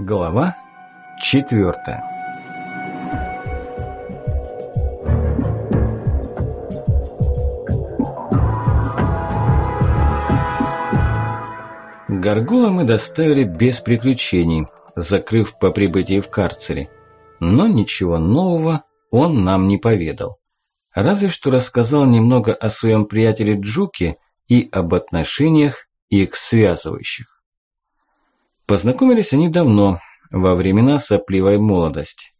Глава четвертая. Гаргула мы доставили без приключений, закрыв по прибытии в карцере. Но ничего нового он нам не поведал. Разве что рассказал немного о своем приятеле Джуке и об отношениях, их связывающих. Познакомились они давно, во времена сопливой молодости.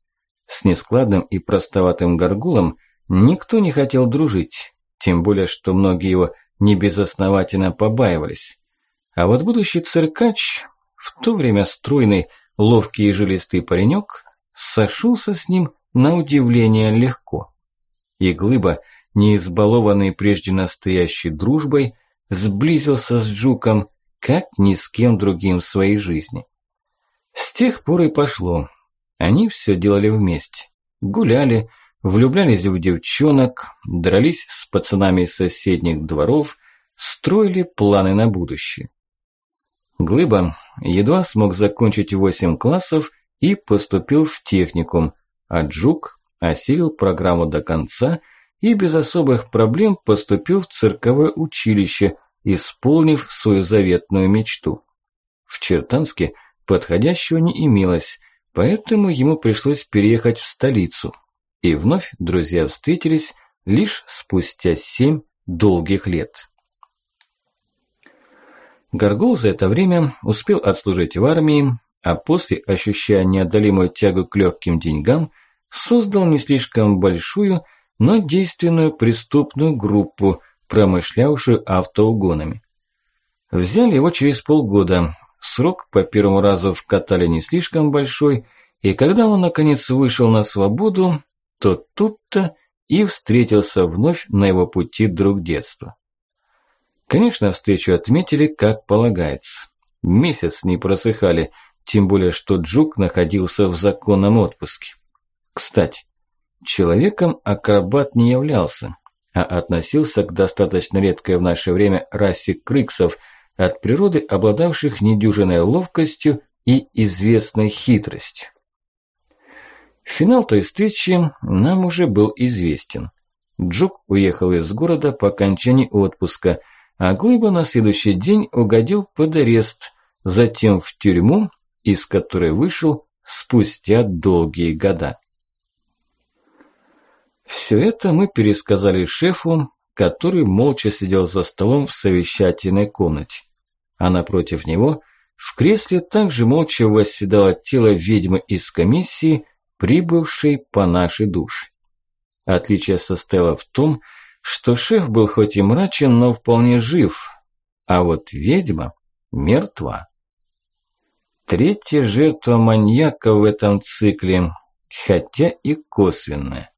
С нескладным и простоватым горгулом никто не хотел дружить, тем более, что многие его небезосновательно побаивались. А вот будущий циркач, в то время стройный, ловкий и жилистый паренек, сошелся с ним на удивление легко. И Глыба, не избалованный прежде настоящей дружбой, сблизился с Джуком как ни с кем другим в своей жизни. С тех пор и пошло. Они все делали вместе. Гуляли, влюблялись в девчонок, дрались с пацанами из соседних дворов, строили планы на будущее. Глыба едва смог закончить восемь классов и поступил в техникум, а Джук осилил программу до конца и без особых проблем поступил в цирковое училище – исполнив свою заветную мечту. В Чертанске подходящего не имелось, поэтому ему пришлось переехать в столицу. И вновь друзья встретились лишь спустя семь долгих лет. Горгул за это время успел отслужить в армии, а после, ощущая неодолимую тягу к легким деньгам, создал не слишком большую, но действенную преступную группу, промышлявшую автоугонами. Взяли его через полгода. Срок по первому разу вкатали не слишком большой, и когда он наконец вышел на свободу, то тут-то и встретился вновь на его пути друг детства. Конечно, встречу отметили, как полагается. Месяц не просыхали, тем более, что Джук находился в законном отпуске. Кстати, человеком акробат не являлся, а относился к достаточно редкой в наше время расе крыксов, от природы обладавших недюжиной ловкостью и известной хитростью. Финал той встречи нам уже был известен. Джук уехал из города по окончании отпуска, а Глыба на следующий день угодил под арест, затем в тюрьму, из которой вышел спустя долгие года. Все это мы пересказали шефу, который молча сидел за столом в совещательной комнате. А напротив него в кресле также молча восседало тело ведьмы из комиссии, прибывшей по нашей душе. Отличие состояло в том, что шеф был хоть и мрачен, но вполне жив, а вот ведьма мертва. Третья жертва маньяка в этом цикле, хотя и косвенная.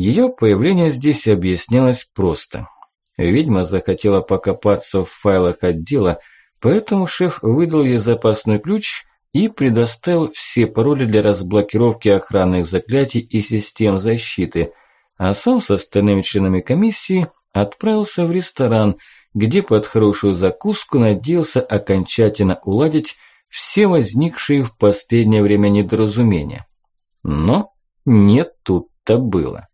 Ее появление здесь объяснялось просто. Ведьма захотела покопаться в файлах отдела, поэтому шеф выдал ей запасной ключ и предоставил все пароли для разблокировки охранных заклятий и систем защиты, а сам с остальными членами комиссии отправился в ресторан, где под хорошую закуску надеялся окончательно уладить все возникшие в последнее время недоразумения. Но не тут-то было.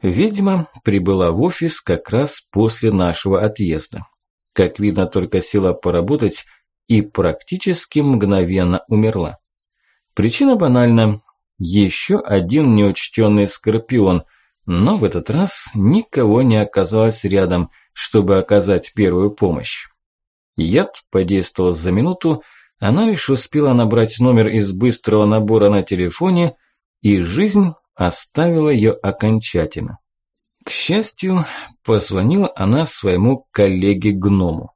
Ведьма прибыла в офис как раз после нашего отъезда. Как видно, только села поработать и практически мгновенно умерла. Причина банальна. Еще один неучтенный скорпион, но в этот раз никого не оказалось рядом, чтобы оказать первую помощь. Яд подействовал за минуту, она лишь успела набрать номер из быстрого набора на телефоне, и жизнь оставила ее окончательно. К счастью, позвонила она своему коллеге-гному.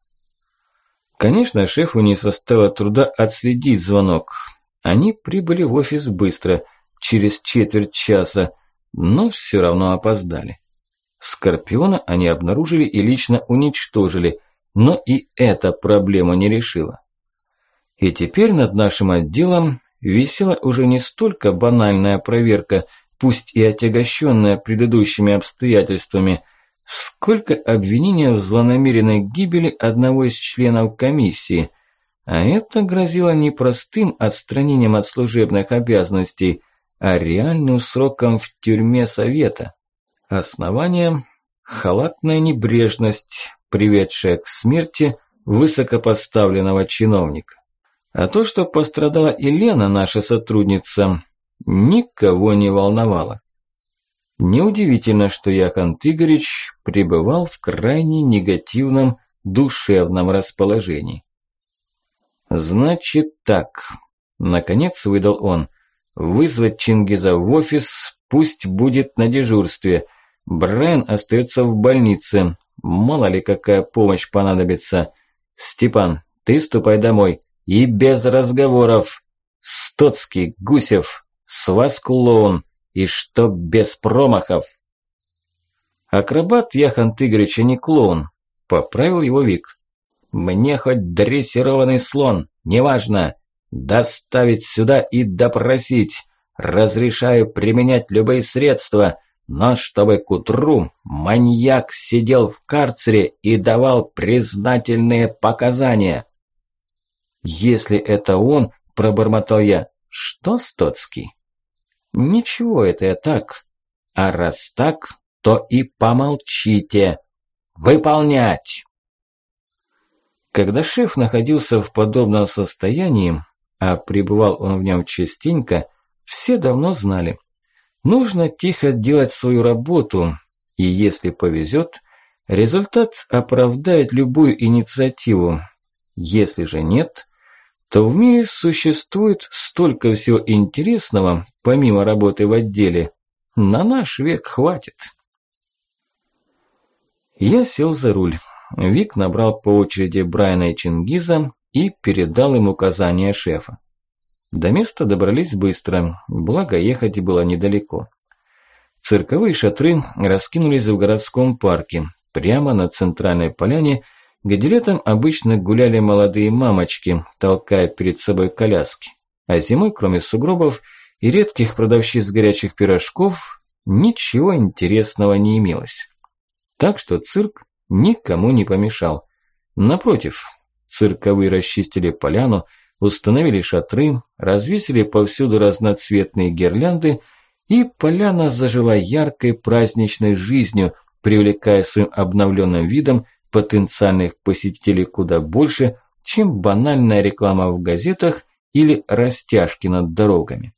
Конечно, шефу не составило труда отследить звонок. Они прибыли в офис быстро, через четверть часа, но все равно опоздали. Скорпиона они обнаружили и лично уничтожили, но и эта проблема не решила. И теперь над нашим отделом висела уже не столько банальная проверка – пусть и отягощенная предыдущими обстоятельствами, сколько обвинения в злонамеренной гибели одного из членов комиссии, А это грозило не простым отстранением от служебных обязанностей, а реальным сроком в тюрьме совета. Основание – халатная небрежность, приведшая к смерти высокопоставленного чиновника. А то, что пострадала Елена, наша сотрудница, никого не волновало. Неудивительно, что Яхан Игоревич пребывал в крайне негативном душевном расположении. «Значит так», – наконец выдал он, – «вызвать Чингиза в офис, пусть будет на дежурстве. Брайан остается в больнице, мало ли какая помощь понадобится. Степан, ты ступай домой, и без разговоров. Стоцкий, Гусев, с вас клоун, и чтоб без промахов. Акробат Яхан Игоревич не клоун, поправил его Вик. Мне хоть дрессированный слон, неважно. Доставить сюда и допросить. Разрешаю применять любые средства, но чтобы к утру маньяк сидел в карцере и давал признательные показания. Если это он, пробормотал я, что Стоцкий? Ничего, это я так. А раз так, то и помолчите. Выполнять! Когда шеф находился в подобном состоянии, а пребывал он в нем частенько, все давно знали. Нужно тихо делать свою работу, и если повезет, результат оправдает любую инициативу. Если же нет, то в мире существует столько всего интересного, помимо работы в отделе. На наш век хватит. Я сел за руль. Вик набрал по очереди Брайана и Чингиза и передал им указания шефа. До места добрались быстро, благо ехать было недалеко. Цирковые шатры раскинулись в городском парке, прямо на центральной поляне, где летом обычно гуляли молодые мамочки, толкая перед собой коляски. А зимой, кроме сугробов и редких продавщиц горячих пирожков, ничего интересного не имелось. Так что цирк никому не помешал. Напротив, цирковые расчистили поляну, установили шатры, развесили повсюду разноцветные гирлянды, и поляна зажила яркой праздничной жизнью, привлекая своим обновленным видом потенциальных посетителей куда больше, чем банальная реклама в газетах или растяжки над дорогами.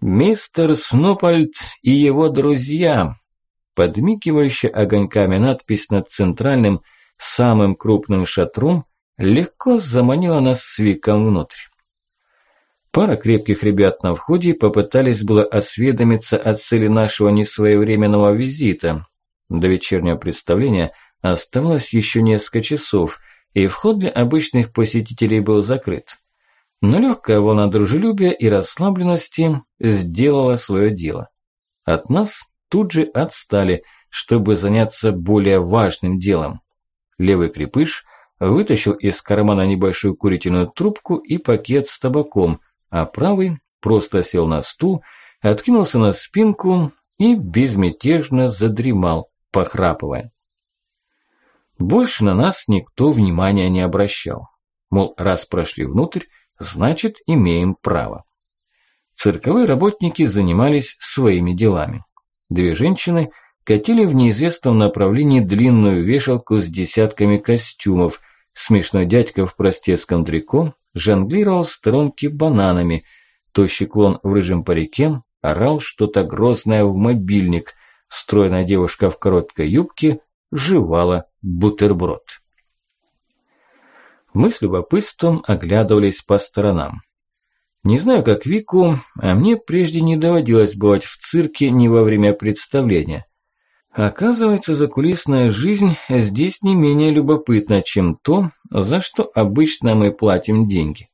Мистер Снопальд и его друзья. Подмигивающая огоньками надпись над центральным, самым крупным шатром легко заманила нас с Виком внутрь. Пара крепких ребят на входе попытались было осведомиться о цели нашего несвоевременного визита, до вечернего представления оставалось еще несколько часов, и вход для обычных посетителей был закрыт. Но легкая волна дружелюбия и расслабленности сделала свое дело. От нас тут же отстали, чтобы заняться более важным делом. Левый крепыш вытащил из кармана небольшую курительную трубку и пакет с табаком, а правый просто сел на стул, откинулся на спинку и безмятежно задремал, похрапывая. Больше на нас никто внимания не обращал. Мол, раз прошли внутрь, значит имеем право. Цирковые работники занимались своими делами. Две женщины катили в неизвестном направлении длинную вешалку с десятками костюмов. Смешной дядька в простецком трико жонглировал в сторонке бананами. Тощий клон в рыжем парике орал что-то грозное в мобильник – Стройная девушка в короткой юбке жевала бутерброд. Мы с любопытством оглядывались по сторонам. Не знаю, как Вику, а мне прежде не доводилось бывать в цирке ни во время представления. Оказывается, закулисная жизнь здесь не менее любопытна, чем то, за что обычно мы платим деньги.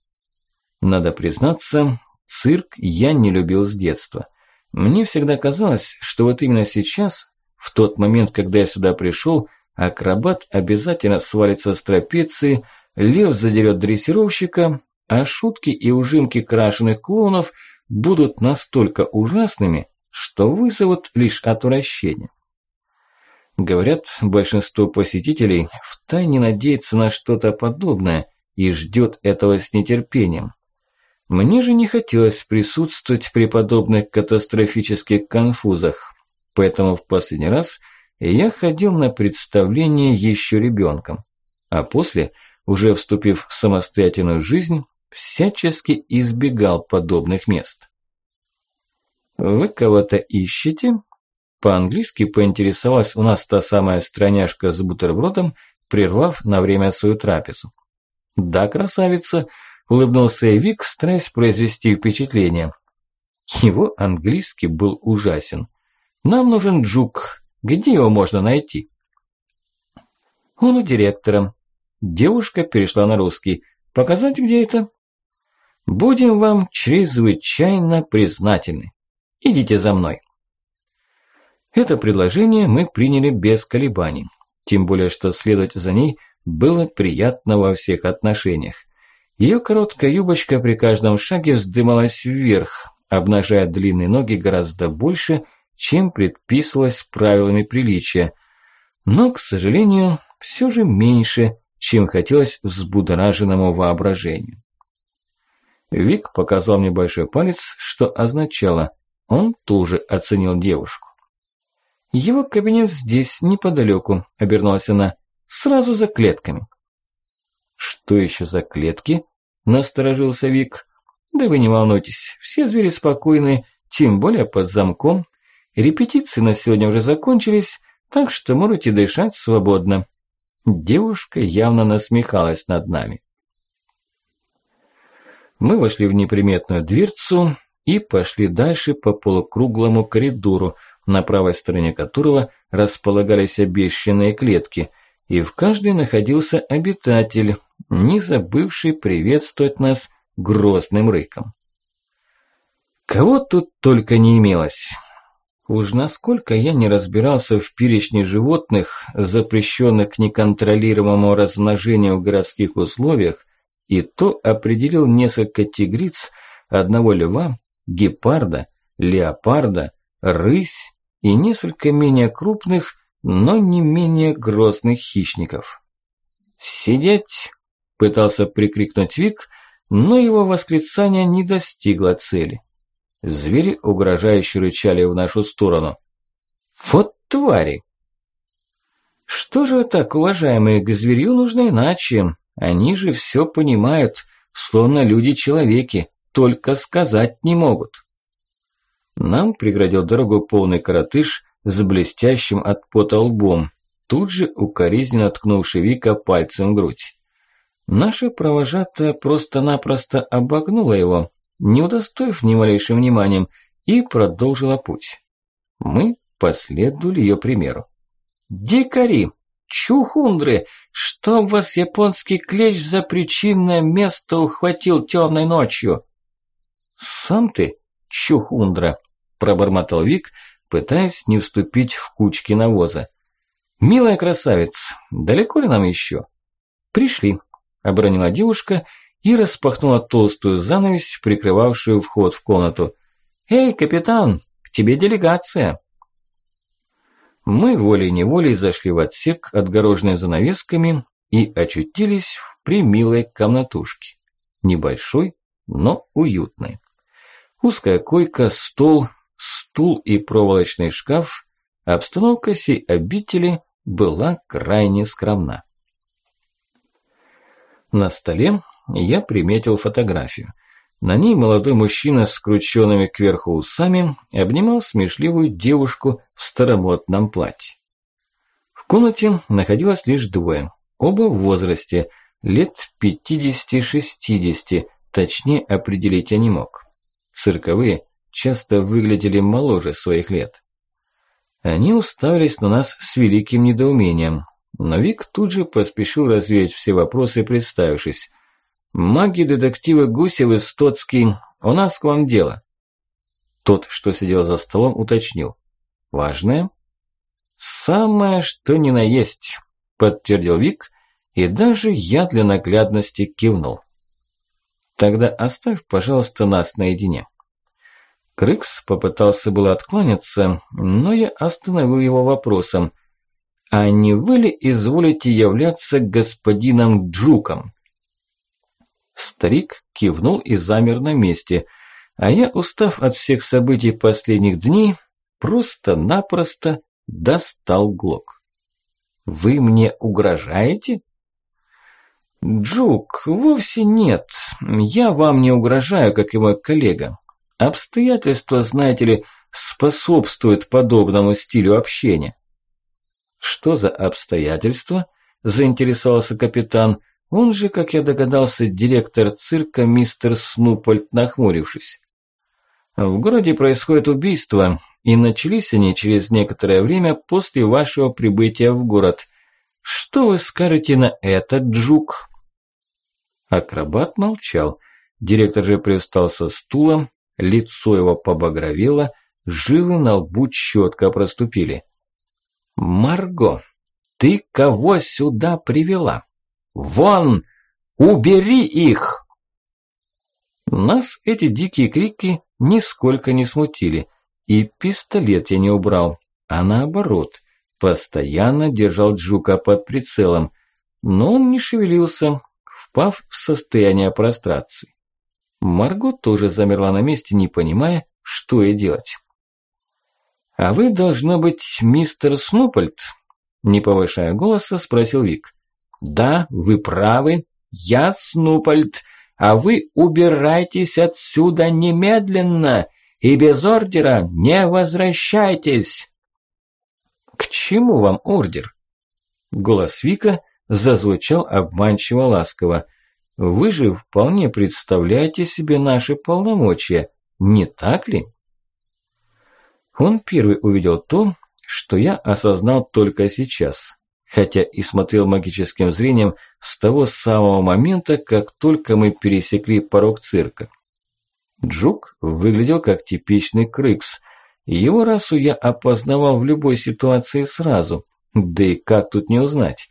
Надо признаться, цирк я не любил с детства. Мне всегда казалось, что вот именно сейчас, в тот момент, когда я сюда пришел, акробат обязательно свалится с трапеции, лев задерет дрессировщика, а шутки и ужимки крашеных клоунов будут настолько ужасными, что вызовут лишь отвращение. Говорят, большинство посетителей втайне надеется на что-то подобное и ждет этого с нетерпением. Мне же не хотелось присутствовать при подобных катастрофических конфузах, поэтому в последний раз я ходил на представление еще ребенком, а после, уже вступив в самостоятельную жизнь, всячески избегал подобных мест. «Вы кого-то ищете?» По-английски поинтересовалась у нас та самая страняшка с бутербродом, прервав на время свою трапезу. «Да, красавица», – улыбнулся Вик, стараясь произвести впечатление. Его английский был ужасен. «Нам нужен Джук. Где его можно найти?» «Он у директора». Девушка перешла на русский. «Показать, где это?» «Будем вам чрезвычайно признательны. Идите за мной». Это предложение мы приняли без колебаний. Тем более, что следовать за ней было приятно во всех отношениях. Ее короткая юбочка при каждом шаге вздымалась вверх, обнажая длинные ноги гораздо больше, чем предписывалось правилами приличия. Но, к сожалению, все же меньше, чем хотелось взбудораженному воображению. Вик показал мне большой палец, что означало, он тоже оценил девушку. «Его кабинет здесь, неподалеку», – обернулась она, – «сразу за клетками». «Что еще за клетки?» – насторожился Вик. «Да вы не волнуйтесь, все звери спокойны, тем более под замком. Репетиции на сегодня уже закончились, так что можете дышать свободно». Девушка явно насмехалась над нами. Мы вошли в неприметную дверцу и пошли дальше по полукруглому коридору, на правой стороне которого располагались обещанные клетки, и в каждой находился обитатель, не забывший приветствовать нас грозным рыком. Кого тут только не имелось. Уж насколько я не разбирался в перечне животных, запрещенных к неконтролируемому размножению в городских условиях, и то определил несколько тигриц, одного льва, гепарда, леопарда, рысь и несколько менее крупных, но не менее грозных хищников. «Сидеть!» – пытался прикрикнуть Вик, но его восклицание не достигло цели. Звери угрожающе рычали в нашу сторону. «Вот твари!» «Что же так, уважаемые, к зверю нужно иначе. Они же все понимают, словно люди-человеки, только сказать не могут». Нам преградил дорогу полный коротыш с блестящим от пота лбом, тут же укоризненно ткнувший Вика пальцем в грудь. Наша провожатая просто-напросто обогнула его, не удостоив ни малейшим вниманием, и продолжила путь. Мы последовали ее примеру. «Дикари! Чухундры! Чтоб вас японский клещ за причинное место ухватил темной ночью!» «Сам ты, чухундра!» пробормотал Вик, пытаясь не вступить в кучки навоза. «Милая красавица, далеко ли нам еще?» «Пришли», – обронила девушка и распахнула толстую занавесь, прикрывавшую вход в комнату. «Эй, капитан, к тебе делегация!» Мы волей-неволей зашли в отсек, отгороженный занавесками, и очутились в примилой комнатушке. Небольшой, но уютной. Узкая койка, стол, стул и проволочный шкаф, обстановка сей обители была крайне скромна. На столе я приметил фотографию. На ней молодой мужчина с скрученными кверху усами обнимал смешливую девушку в старомодном платье. В комнате находилось лишь двое, оба в возрасте, лет 50-60, точнее определить я не мог. Цирковые часто выглядели моложе своих лет. Они уставились на нас с великим недоумением, но Вик тут же поспешил развеять все вопросы, представившись. «Маги-детективы Гусев и Стоцкий, у нас к вам дело». Тот, что сидел за столом, уточнил. «Важное?» «Самое, что ни на есть», – подтвердил Вик, и даже я для наглядности кивнул. «Тогда оставь, пожалуйста, нас наедине». Крыкс попытался было откланяться, но я остановил его вопросом. А не вы ли изволите являться господином Джуком? Старик кивнул и замер на месте, а я, устав от всех событий последних дней, просто-напросто достал глок. «Вы мне угрожаете?» «Джук, вовсе нет. Я вам не угрожаю, как и мой коллега. Обстоятельства, знаете ли, способствуют подобному стилю общения». «Что за обстоятельства?» – заинтересовался капитан. Он же, как я догадался, директор цирка мистер Снупольд, нахмурившись. «В городе происходит убийство, и начались они через некоторое время после вашего прибытия в город. Что вы скажете на этот Джук?» Акробат молчал. Директор же привстал со стулом, лицо его побагровело, жилы на лбу четко проступили. «Марго, ты кого сюда привела? Вон! Убери их!» Нас эти дикие крики нисколько не смутили, и пистолет я не убрал, а наоборот, постоянно держал Джука под прицелом, но он не шевелился, впав в состояние прострации. Марго тоже замерла на месте, не понимая, что ей делать. «А вы, должно быть, мистер Снупольд?» Не повышая голоса, спросил Вик. «Да, вы правы, я Снупольд, а вы убирайтесь отсюда немедленно и без ордера не возвращайтесь!» «К чему вам ордер?» Голос Вика зазвучал обманчиво ласково. «Вы же вполне представляете себе наши полномочия, не так ли?» Он первый увидел то, что я осознал только сейчас, хотя и смотрел магическим зрением с того самого момента, как только мы пересекли порог цирка. Джук выглядел как типичный крыкс. Его расу я опознавал в любой ситуации сразу, да и как тут не узнать.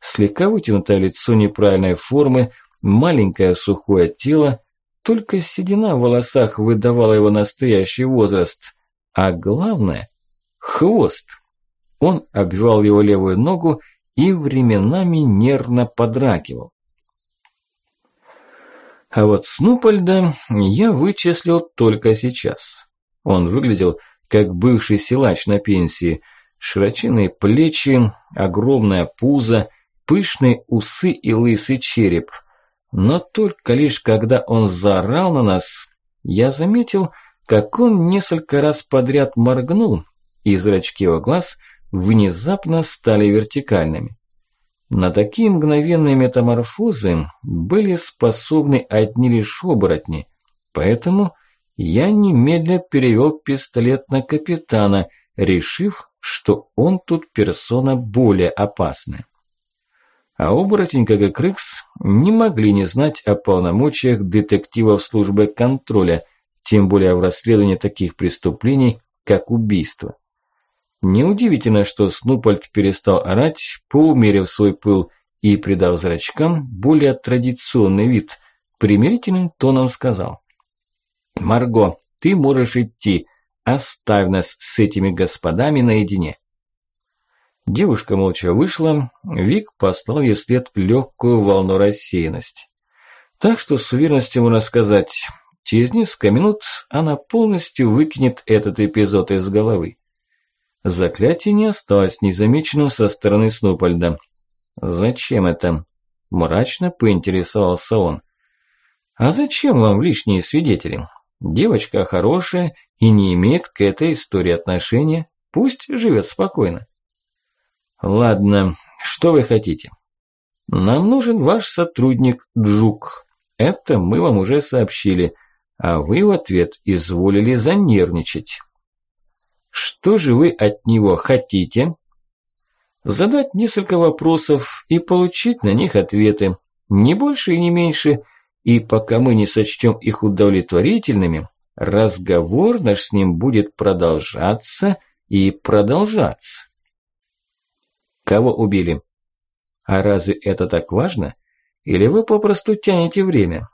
Слегка вытянутое лицо неправильной формы, маленькое сухое тело, только седина в волосах выдавала его настоящий возраст. А главное – хвост. Он обвивал его левую ногу и временами нервно подракивал. А вот Снупольда я вычислил только сейчас. Он выглядел как бывший силач на пенсии. Широченные плечи, огромное пузо – пышные усы и лысый череп. Но только лишь когда он заорал на нас, я заметил, как он несколько раз подряд моргнул, и зрачки его глаз внезапно стали вертикальными. На такие мгновенные метаморфозы были способны одни лишь оборотни, поэтому я немедля перевел пистолет на капитана, решив, что он тут персона более опасная а оборотень, как и Крыкс, не могли не знать о полномочиях детективов службы контроля, тем более в расследовании таких преступлений, как убийство. Неудивительно, что Снупольд перестал орать, поумерив свой пыл и, придав зрачкам более традиционный вид, примирительным тоном сказал. «Марго, ты можешь идти, оставь нас с этими господами наедине». Девушка молча вышла, Вик послал ей вслед легкую волну рассеянности. Так что с уверенностью можно сказать, через несколько минут она полностью выкинет этот эпизод из головы. Заклятие не осталось незамеченным со стороны Снупольда. «Зачем это?» – мрачно поинтересовался он. «А зачем вам лишние свидетели? Девочка хорошая и не имеет к этой истории отношения, пусть живет спокойно». Ладно, что вы хотите? Нам нужен ваш сотрудник Джук. Это мы вам уже сообщили, а вы в ответ изволили занервничать. Что же вы от него хотите? Задать несколько вопросов и получить на них ответы, не больше и не меньше, и пока мы не сочтем их удовлетворительными, разговор наш с ним будет продолжаться и продолжаться. Кого убили? А разве это так важно? Или вы попросту тянете время?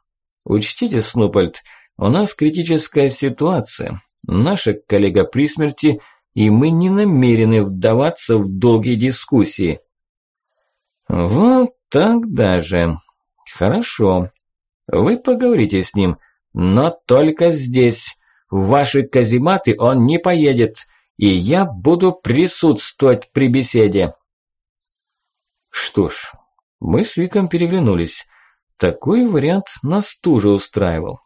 Учтите, Снупольд, у нас критическая ситуация. Наша коллега при смерти, и мы не намерены вдаваться в долгие дискуссии. Вот так даже. Хорошо. Вы поговорите с ним, но только здесь. В ваши казематы он не поедет, и я буду присутствовать при беседе. Что ж, мы с Виком переглянулись. Такой вариант нас тоже устраивал.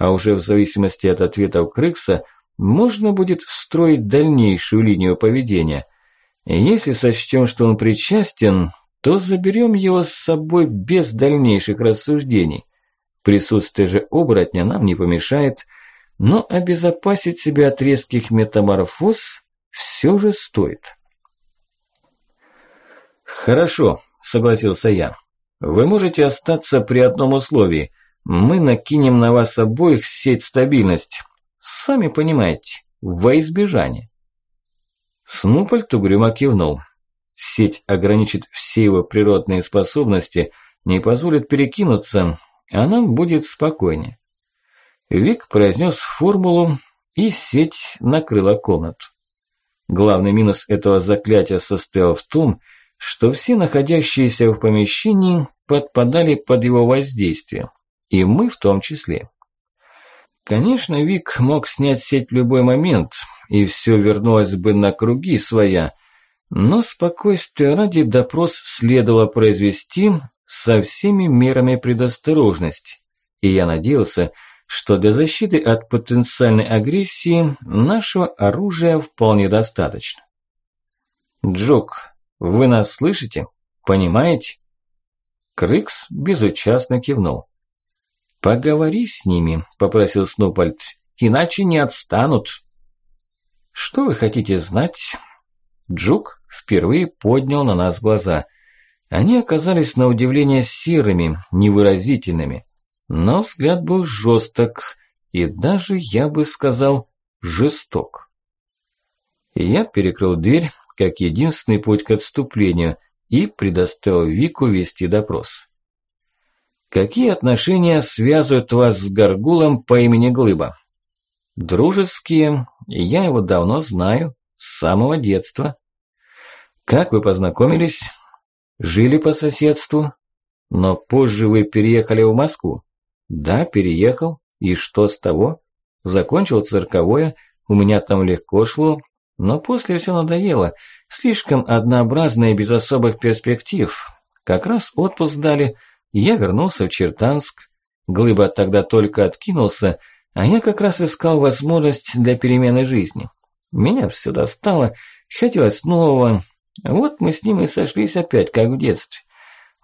А уже в зависимости от ответов Крыкса можно будет строить дальнейшую линию поведения. Если сочтем, что он причастен, то заберем его с собой без дальнейших рассуждений. Присутствие же оборотня нам не помешает, но обезопасить себя от резких метаморфоз все же стоит. «Хорошо», – согласился я. «Вы можете остаться при одном условии. Мы накинем на вас обоих сеть стабильности. Сами понимаете, во избежание». Снупольт угрюмо кивнул. Сеть ограничит все его природные способности, не позволит перекинуться, а нам будет спокойнее. Вик произнес формулу, и сеть накрыла комнату. Главный минус этого заклятия состоял в том, что все находящиеся в помещении подпадали под его воздействие, и мы в том числе. Конечно, Вик мог снять сеть в любой момент, и все вернулось бы на круги своя, но спокойствие ради допрос следовало произвести со всеми мерами предосторожности, и я надеялся, что для защиты от потенциальной агрессии нашего оружия вполне достаточно. Джок, вы нас слышите? Понимаете? Крыкс безучастно кивнул. «Поговори с ними», – попросил Снупольд, – «иначе не отстанут». «Что вы хотите знать?» Джук впервые поднял на нас глаза. Они оказались на удивление серыми, невыразительными. Но взгляд был жесток и даже, я бы сказал, жесток. Я перекрыл дверь, как единственный путь к отступлению, и предоставил Вику вести допрос. «Какие отношения связывают вас с Гаргулом по имени Глыба?» «Дружеские, я его давно знаю, с самого детства». «Как вы познакомились?» «Жили по соседству, но позже вы переехали в Москву?» «Да, переехал. И что с того? Закончил цирковое, у меня там легко шло, но после все надоело. Слишком однообразно и без особых перспектив. Как раз отпуск дали, я вернулся в Чертанск. Глыба тогда только откинулся, а я как раз искал возможность для перемены жизни. Меня все достало, хотелось нового. Вот мы с ним и сошлись опять, как в детстве.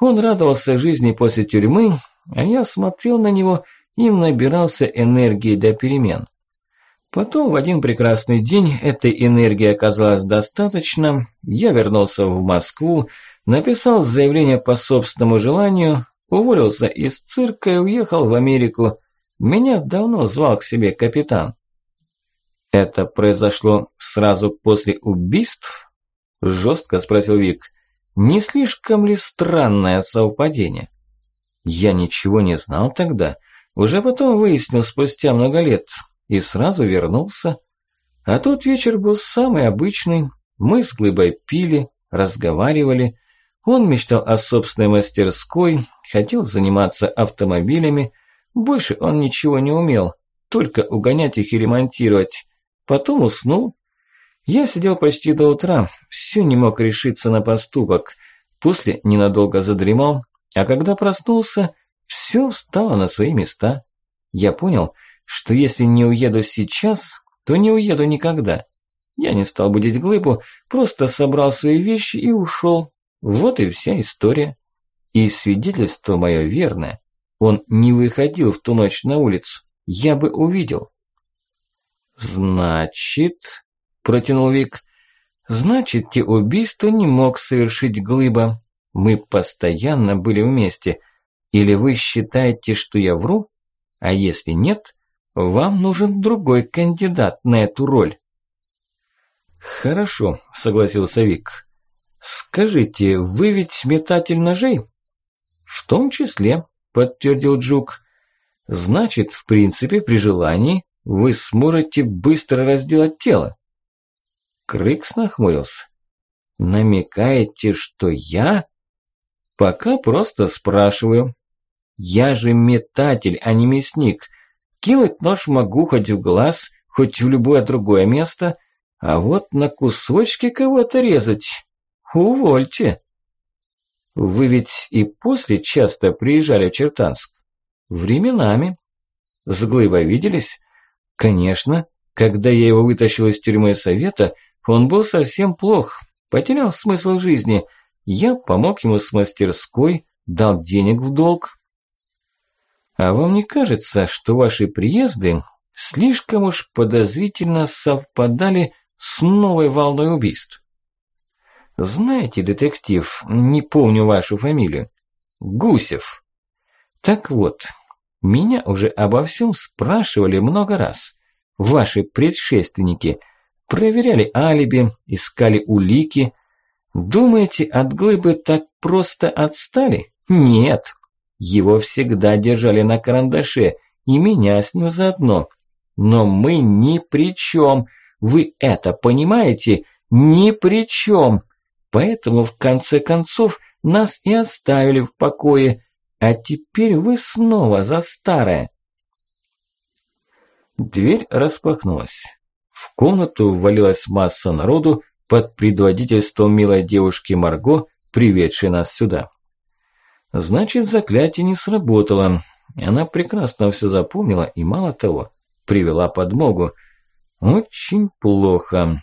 Он радовался жизни после тюрьмы, а я смотрел на него и набирался энергии для перемен. Потом в один прекрасный день этой энергии оказалось достаточно, я вернулся в Москву, написал заявление по собственному желанию, уволился из цирка и уехал в Америку. Меня давно звал к себе капитан. Это произошло сразу после убийств? Жестко спросил Вик. Не слишком ли странное совпадение? Я ничего не знал тогда. Уже потом выяснил спустя много лет и сразу вернулся. А тот вечер был самый обычный. Мы с Глыбой пили, разговаривали. Он мечтал о собственной мастерской, хотел заниматься автомобилями. Больше он ничего не умел, только угонять их и ремонтировать. Потом уснул. Я сидел почти до утра, все не мог решиться на поступок. После ненадолго задремал, а когда проснулся, все встало на свои места. Я понял, что если не уеду сейчас, то не уеду никогда. Я не стал будить глыбу, просто собрал свои вещи и ушел. Вот и вся история. И свидетельство мое верное. Он не выходил в ту ночь на улицу. Я бы увидел. «Значит...» – протянул Вик. «Значит, те убийства не мог совершить Глыба. Мы постоянно были вместе. Или вы считаете, что я вру? А если нет, вам нужен другой кандидат на эту роль. Хорошо, согласился Вик. Скажите, вы ведь метатель ножей? В том числе, подтвердил Джук. Значит, в принципе, при желании вы сможете быстро разделать тело. Крыкс нахмурился. Намекаете, что я? Пока просто спрашиваю. Я же метатель, а не мясник. Кинуть нож могу хоть в глаз, хоть в любое другое место, а вот на кусочки кого-то резать. Увольте. Вы ведь и после часто приезжали в Чертанск? Временами. С Глыбой виделись? Конечно. Когда я его вытащил из тюрьмы совета, он был совсем плох, потерял смысл жизни. Я помог ему с мастерской, дал денег в долг. А вам не кажется, что ваши приезды слишком уж подозрительно совпадали с новой волной убийств? Знаете, детектив, не помню вашу фамилию. Гусев. Так вот, меня уже обо всем спрашивали много раз. Ваши предшественники проверяли алиби, искали улики. Думаете, от глыбы так просто отстали? Нет. Его всегда держали на карандаше, и меня с ним заодно. Но мы ни при чем. Вы это понимаете? Ни при чем. Поэтому в конце концов нас и оставили в покое. А теперь вы снова за старое. Дверь распахнулась. В комнату ввалилась масса народу под предводительством милой девушки Марго, приведшей нас сюда. Значит, заклятие не сработало. Она прекрасно все запомнила и, мало того, привела подмогу. Очень плохо.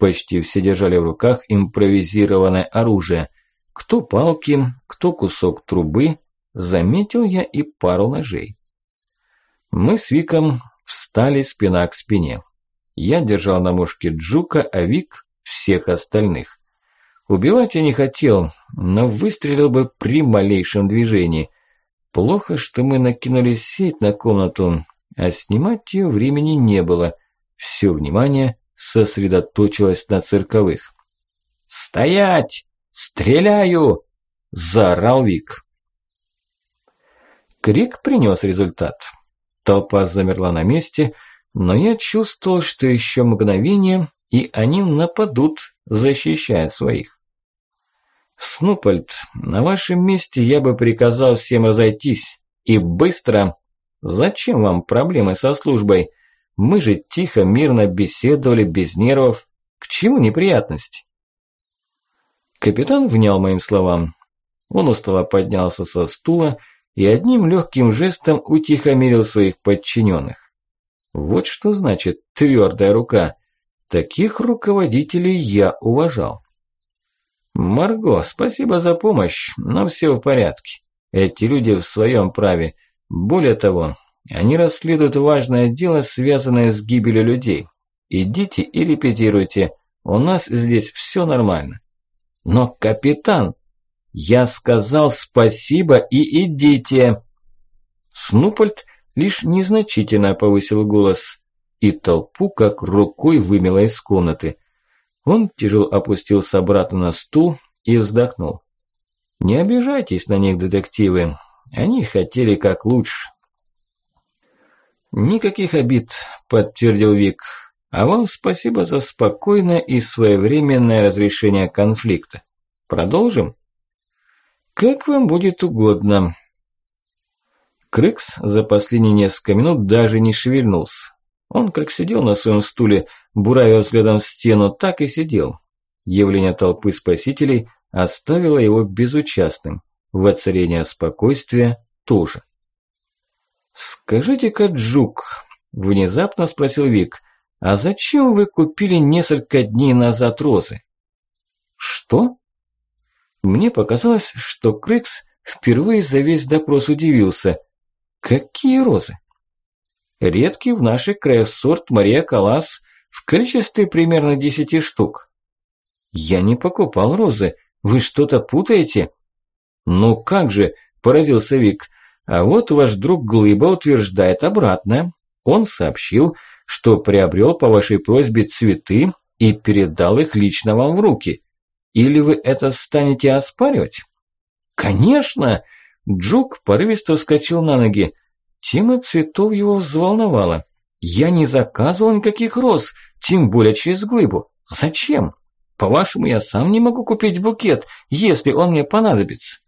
Почти все держали в руках импровизированное оружие. Кто палки, кто кусок трубы. Заметил я и пару ножей. Мы с Виком встали спина к спине. Я держал на мушке Джука, а Вик – всех остальных. Убивать я не хотел, но выстрелил бы при малейшем движении. Плохо, что мы накинули сеть на комнату, а снимать ее времени не было. Все внимание сосредоточилась на цирковых. «Стоять! Стреляю!» – заорал Вик. Крик принес результат. Толпа замерла на месте, но я чувствовал, что еще мгновение, и они нападут, защищая своих. Снупольд, на вашем месте я бы приказал всем разойтись. И быстро. Зачем вам проблемы со службой? Мы же тихо, мирно беседовали, без нервов. К чему неприятности? Капитан внял моим словам. Он устало поднялся со стула и одним легким жестом утихомирил своих подчиненных. Вот что значит твердая рука. Таких руководителей я уважал. «Марго, спасибо за помощь, но все в порядке. Эти люди в своем праве. Более того, они расследуют важное дело, связанное с гибелью людей. Идите и репетируйте. У нас здесь все нормально. Но, капитан, я сказал спасибо и идите. Снупольд лишь незначительно повысил голос, и толпу как рукой вымело из комнаты. Он тяжело опустился обратно на стул и вздохнул. Не обижайтесь на них, детективы. Они хотели как лучше. «Никаких обид», – подтвердил Вик. «А вам спасибо за спокойное и своевременное разрешение конфликта. Продолжим?» «Как вам будет угодно». Крыкс за последние несколько минут даже не шевельнулся. Он как сидел на своем стуле, буравя взглядом в стену, так и сидел. Явление толпы спасителей оставило его безучастным. Воцарение спокойствия тоже. «Скажите-ка, Джук», – внезапно спросил Вик, – «а зачем вы купили несколько дней назад розы?» «Что?» Мне показалось, что Крикс впервые за весь допрос удивился. «Какие розы?» «Редкий в наших краях сорт Мария Калас в количестве примерно десяти штук». «Я не покупал розы. Вы что-то путаете?» «Ну как же», – поразился Вик, – а вот ваш друг Глыба утверждает обратное. Он сообщил, что приобрел по вашей просьбе цветы и передал их лично вам в руки. Или вы это станете оспаривать? Конечно! Джук порывисто вскочил на ноги. Тема цветов его взволновала. Я не заказывал никаких роз, тем более через глыбу. Зачем? По-вашему, я сам не могу купить букет, если он мне понадобится.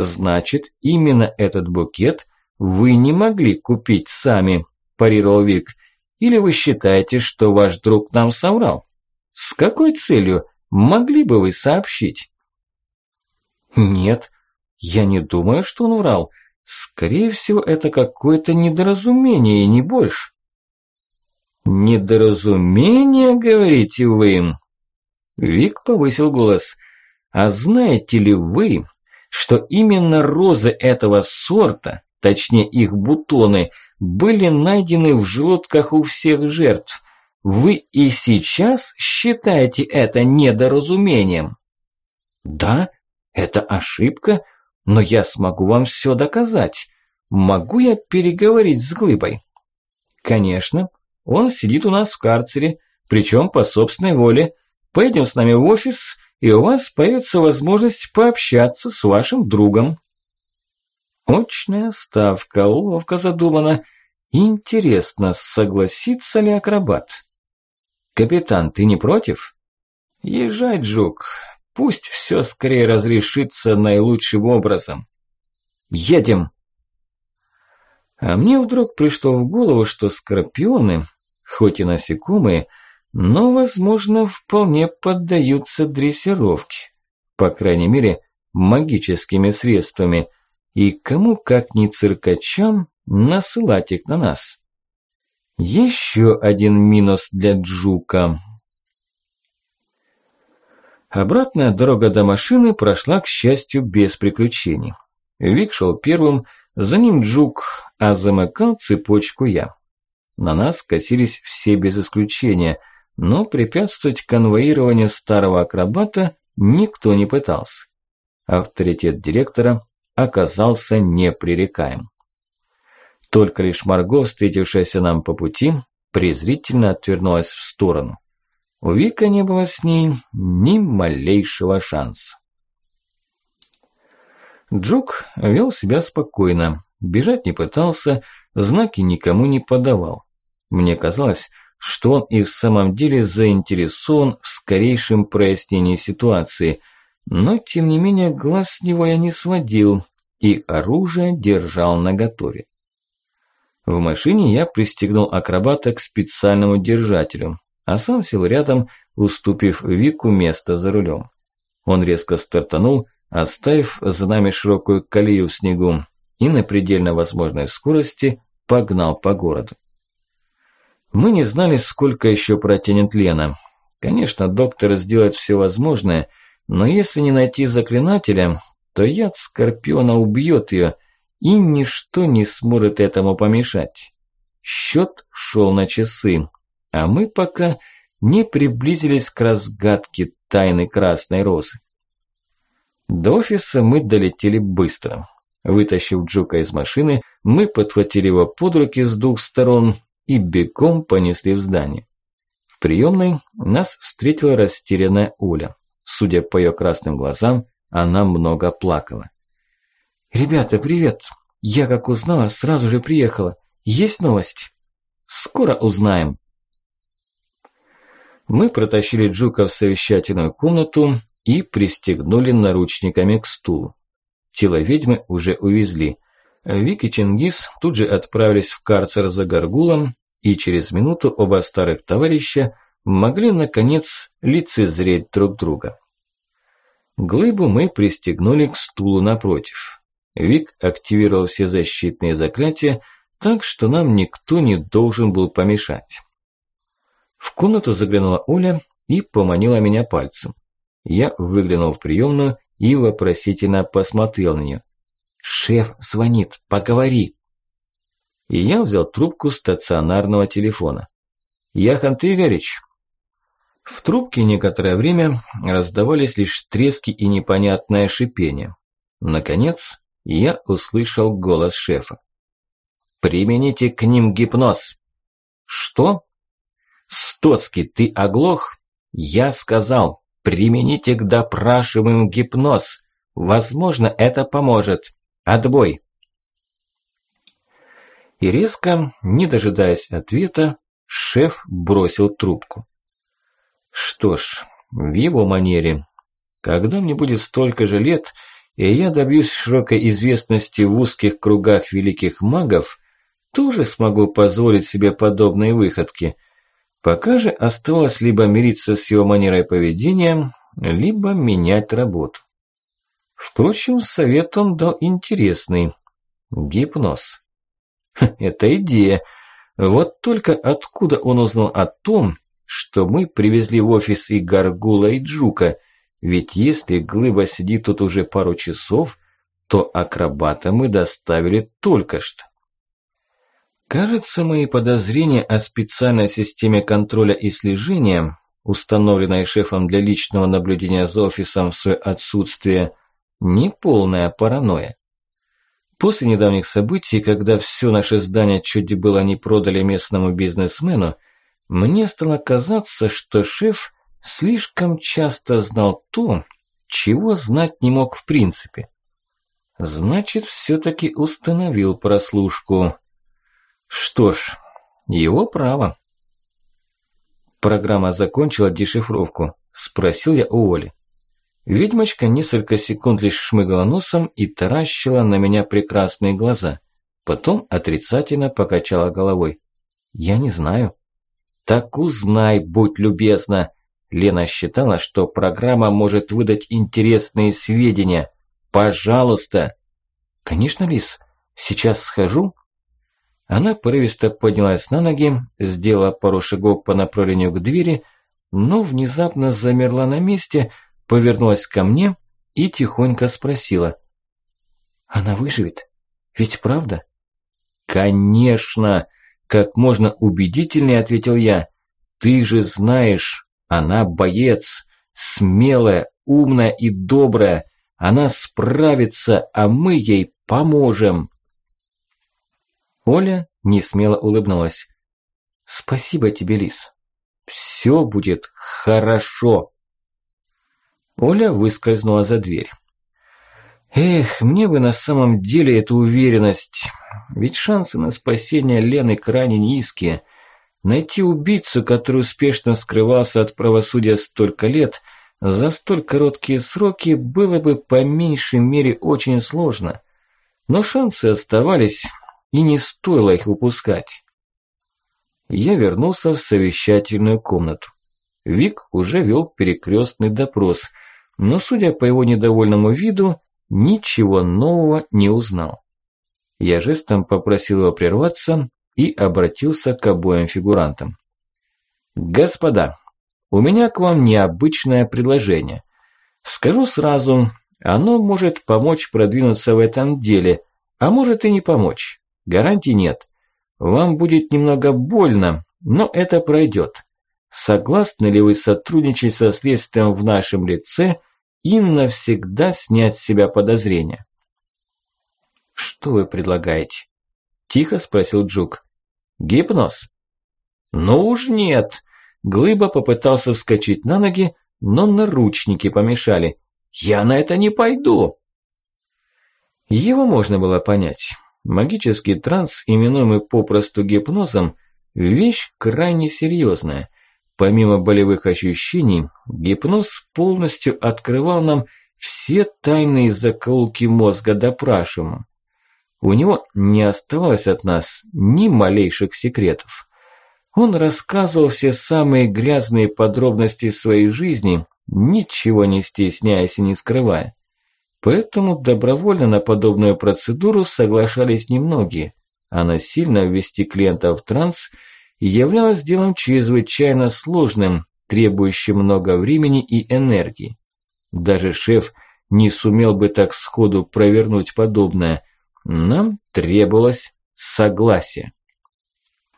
Значит, именно этот букет вы не могли купить сами, парировал Вик. Или вы считаете, что ваш друг нам соврал? С какой целью могли бы вы сообщить? Нет, я не думаю, что он врал. Скорее всего, это какое-то недоразумение, не больше. «Недоразумение, говорите вы?» Вик повысил голос. «А знаете ли вы, что именно розы этого сорта, точнее их бутоны, были найдены в желудках у всех жертв? Вы и сейчас считаете это недоразумением?» «Да, это ошибка, но я смогу вам все доказать. Могу я переговорить с Глыбой?» «Конечно. Он сидит у нас в карцере, причем по собственной воле. Поедем с нами в офис, и у вас появится возможность пообщаться с вашим другом». Очная ставка, ловко задумана. Интересно, согласится ли акробат? «Капитан, ты не против?» «Езжай, Джук, пусть все скорее разрешится наилучшим образом». «Едем!» А мне вдруг пришло в голову, что скорпионы хоть и насекомые, но, возможно, вполне поддаются дрессировке. По крайней мере, магическими средствами. И кому, как ни циркачам, насылать их на нас. Еще один минус для Джука. Обратная дорога до машины прошла, к счастью, без приключений. Вик шел первым, за ним Джук, а замыкал цепочку я. На нас косились все без исключения, но препятствовать конвоированию старого акробата никто не пытался. Авторитет директора оказался непререкаем. Только лишь Марго, встретившаяся нам по пути, презрительно отвернулась в сторону. У Вика не было с ней ни малейшего шанса. Джук вел себя спокойно, бежать не пытался, знаки никому не подавал. Мне казалось, что он и в самом деле заинтересован в скорейшем прояснении ситуации, но тем не менее глаз с него я не сводил и оружие держал наготове. В машине я пристегнул акробата к специальному держателю, а сам сел рядом, уступив Вику место за рулем. Он резко стартанул, оставив за нами широкую колею в снегу и на предельно возможной скорости погнал по городу. Мы не знали, сколько еще протянет Лена. Конечно, доктор сделает все возможное, но если не найти заклинателя, то яд Скорпиона убьет ее, и ничто не сможет этому помешать. Счет шел на часы, а мы пока не приблизились к разгадке тайны Красной Розы. До офиса мы долетели быстро. Вытащив Джука из машины, мы подхватили его под руки с двух сторон и бегом понесли в здание. В приемной нас встретила растерянная Оля. Судя по ее красным глазам, она много плакала. «Ребята, привет! Я, как узнала, сразу же приехала. Есть новость?» «Скоро узнаем». Мы протащили Джука в совещательную комнату и пристегнули наручниками к стулу. Тело ведьмы уже увезли. Вик и Чингис тут же отправились в карцер за горгулом, и через минуту оба старых товарища могли, наконец, лицезреть друг друга. Глыбу мы пристегнули к стулу напротив. Вик активировал все защитные заклятия, так что нам никто не должен был помешать. В комнату заглянула Оля и поманила меня пальцем. Я выглянул в приемную и вопросительно посмотрел на нее. «Шеф звонит, поговори!» И я взял трубку стационарного телефона. «Яхан Игоревич?» В трубке некоторое время раздавались лишь трески и непонятное шипение. Наконец, я услышал голос шефа. «Примените к ним гипноз». «Что?» «Стоцкий, ты оглох?» «Я сказал, примените к допрашиваемым гипноз. Возможно, это поможет. Отбой» и резко, не дожидаясь ответа, шеф бросил трубку. Что ж, в его манере. Когда мне будет столько же лет, и я добьюсь широкой известности в узких кругах великих магов, тоже смогу позволить себе подобные выходки. Пока же осталось либо мириться с его манерой поведения, либо менять работу. Впрочем, совет он дал интересный. Гипноз. Это идея. Вот только откуда он узнал о том, что мы привезли в офис и Гаргула, и Джука? Ведь если Глыба сидит тут уже пару часов, то акробата мы доставили только что. Кажется, мои подозрения о специальной системе контроля и слежения, установленной шефом для личного наблюдения за офисом в свое отсутствие, не полная паранойя. После недавних событий, когда все наше здание чуть было не продали местному бизнесмену, мне стало казаться, что шеф слишком часто знал то, чего знать не мог в принципе. Значит, все-таки установил прослушку. Что ж, его право. Программа закончила дешифровку. Спросил я у Оли. Ведьмочка несколько секунд лишь шмыгала носом и таращила на меня прекрасные глаза. Потом отрицательно покачала головой. «Я не знаю». «Так узнай, будь любезна». Лена считала, что программа может выдать интересные сведения. «Пожалуйста». «Конечно, Лис. Сейчас схожу». Она порывисто поднялась на ноги, сделала пару шагов по направлению к двери, но внезапно замерла на месте – повернулась ко мне и тихонько спросила. «Она выживет? Ведь правда?» «Конечно!» – как можно убедительнее ответил я. «Ты же знаешь, она боец, смелая, умная и добрая. Она справится, а мы ей поможем!» Оля несмело улыбнулась. «Спасибо тебе, Лис. Все будет хорошо!» Оля выскользнула за дверь. Эх, мне бы на самом деле эту уверенность. Ведь шансы на спасение Лены крайне низкие. Найти убийцу, который успешно скрывался от правосудия столько лет, за столь короткие сроки было бы по меньшей мере очень сложно. Но шансы оставались, и не стоило их упускать. Я вернулся в совещательную комнату. Вик уже вел перекрестный допрос – но, судя по его недовольному виду, ничего нового не узнал. Я жестом попросил его прерваться и обратился к обоим фигурантам. «Господа, у меня к вам необычное предложение. Скажу сразу, оно может помочь продвинуться в этом деле, а может и не помочь. Гарантий нет. Вам будет немного больно, но это пройдет. Согласны ли вы сотрудничать со следствием в нашем лице и навсегда снять с себя подозрения. «Что вы предлагаете?» – тихо спросил Джук. «Гипноз?» «Ну уж нет!» Глыба попытался вскочить на ноги, но наручники помешали. «Я на это не пойду!» Его можно было понять. Магический транс, именуемый попросту гипнозом, вещь крайне серьезная. Помимо болевых ощущений, гипноз полностью открывал нам все тайные закоулки мозга допрашиваемым. У него не оставалось от нас ни малейших секретов. Он рассказывал все самые грязные подробности своей жизни, ничего не стесняясь и не скрывая. Поэтому добровольно на подобную процедуру соглашались немногие, а насильно ввести клиента в транс – являлось делом чрезвычайно сложным, требующим много времени и энергии. Даже шеф не сумел бы так сходу провернуть подобное. Нам требовалось согласие.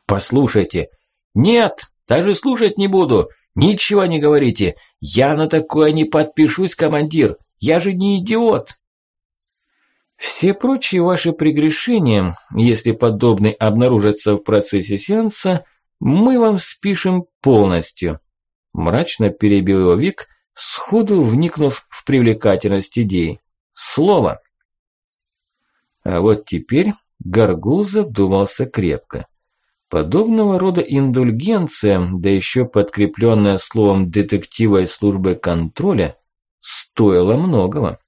«Послушайте!» «Нет, даже слушать не буду! Ничего не говорите! Я на такое не подпишусь, командир! Я же не идиот!» Все прочие ваши прегрешения, если подобные обнаружатся в процессе сеанса, мы вам спишем полностью. Мрачно перебил его Вик, сходу вникнув в привлекательность идеи. Слово. А вот теперь Гаргул задумался крепко. Подобного рода индульгенция, да еще подкрепленная словом детектива и службы контроля, стоила многого.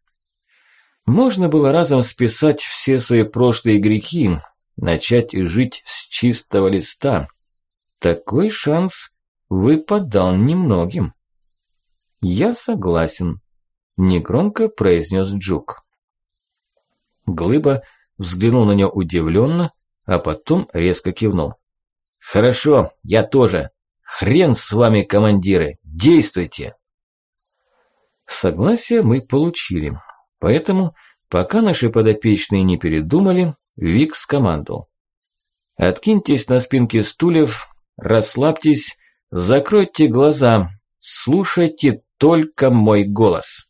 Можно было разом списать все свои прошлые грехи, начать жить с чистого листа. Такой шанс выпадал немногим. «Я согласен», – негромко произнес Джук. Глыба взглянул на него удивленно, а потом резко кивнул. «Хорошо, я тоже. Хрен с вами, командиры, действуйте!» Согласие мы получили, поэтому, пока наши подопечные не передумали, Вик скомандовал. «Откиньтесь на спинки стульев, расслабьтесь, закройте глаза, слушайте только мой голос».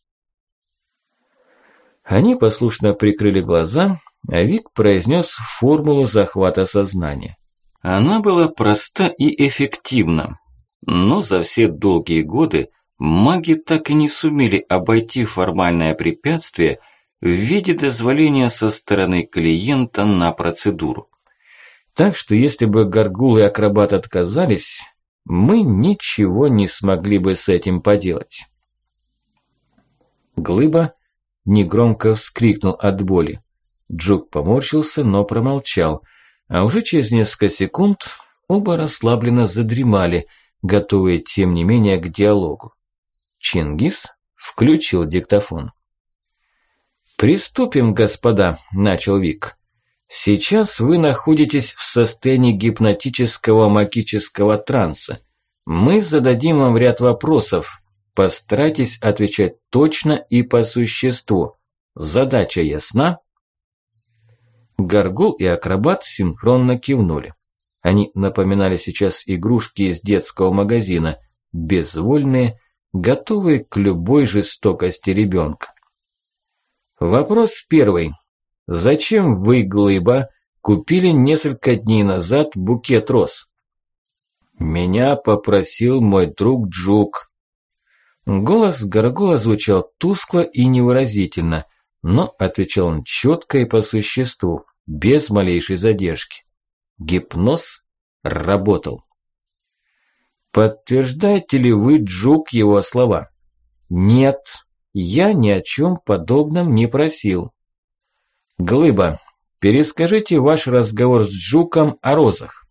Они послушно прикрыли глаза, а Вик произнес формулу захвата сознания. Она была проста и эффективна, но за все долгие годы маги так и не сумели обойти формальное препятствие в виде дозволения со стороны клиента на процедуру. Так что если бы Гаргул и Акробат отказались, мы ничего не смогли бы с этим поделать. Глыба негромко вскрикнул от боли. Джук поморщился, но промолчал, а уже через несколько секунд оба расслабленно задремали, готовые тем не менее к диалогу. Чингис включил диктофон. «Приступим, господа», – начал Вик. «Сейчас вы находитесь в состоянии гипнотического магического транса. Мы зададим вам ряд вопросов. Постарайтесь отвечать точно и по существу. Задача ясна?» Горгул и акробат синхронно кивнули. Они напоминали сейчас игрушки из детского магазина, безвольные, готовые к любой жестокости ребенка. Вопрос первый. Зачем вы, Глыба, купили несколько дней назад букет роз? Меня попросил мой друг Джук. Голос Горгула звучал тускло и невыразительно, но отвечал он четко и по существу, без малейшей задержки. Гипноз работал. Подтверждаете ли вы, Джук, его слова? Нет, я ни о чем подобном не просил. Глыба, перескажите ваш разговор с Джуком о розах.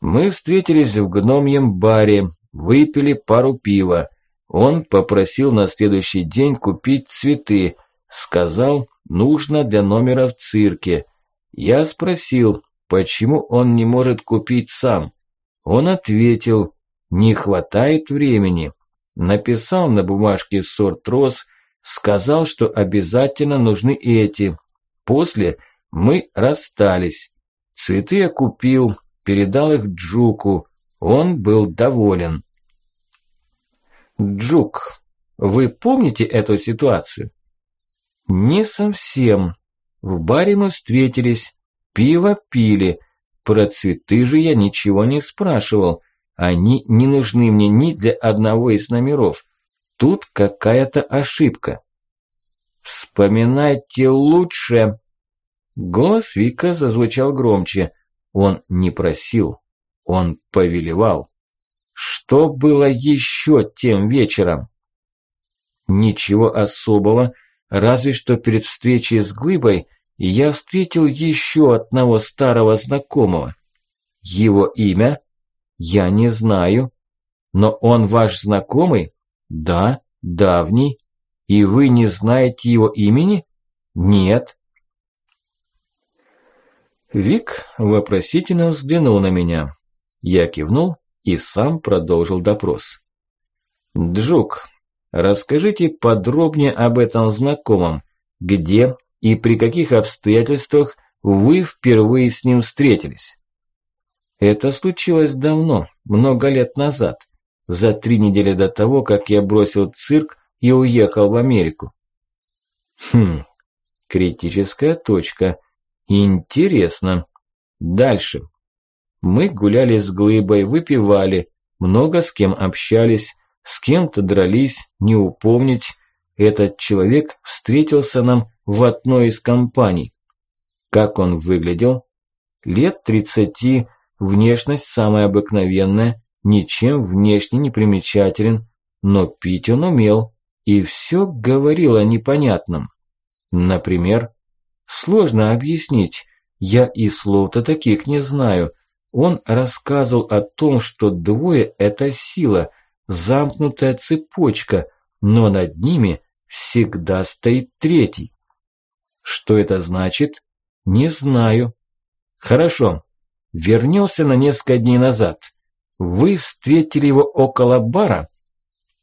Мы встретились в гномьем баре, выпили пару пива. Он попросил на следующий день купить цветы, Сказал, нужно для номера в цирке. Я спросил, почему он не может купить сам. Он ответил, не хватает времени. Написал на бумажке сорт роз, сказал, что обязательно нужны эти. После мы расстались. Цветы я купил, передал их Джуку. Он был доволен. Джук, вы помните эту ситуацию? Не совсем. В баре мы встретились, пиво пили. Про цветы же я ничего не спрашивал. Они не нужны мне ни для одного из номеров. Тут какая-то ошибка. Вспоминайте лучше. Голос Вика зазвучал громче. Он не просил, он повелевал. Что было еще тем вечером? Ничего особого, Разве что перед встречей с Глыбой я встретил еще одного старого знакомого. Его имя? Я не знаю. Но он ваш знакомый? Да, давний. И вы не знаете его имени? Нет. Вик вопросительно взглянул на меня. Я кивнул и сам продолжил допрос. «Джук, Расскажите подробнее об этом знакомом. Где и при каких обстоятельствах вы впервые с ним встретились? Это случилось давно, много лет назад, за три недели до того, как я бросил цирк и уехал в Америку. Хм, критическая точка. Интересно. Дальше. Мы гуляли с Глыбой, выпивали, много с кем общались, с кем-то дрались, не упомнить. Этот человек встретился нам в одной из компаний. Как он выглядел? Лет тридцати, внешность самая обыкновенная, ничем внешне не примечателен, но пить он умел и все говорил о непонятном. Например, сложно объяснить, я и слов-то таких не знаю. Он рассказывал о том, что двое – это сила, замкнутая цепочка, но над ними всегда стоит третий. Что это значит? Не знаю. Хорошо. Вернемся на несколько дней назад. Вы встретили его около бара?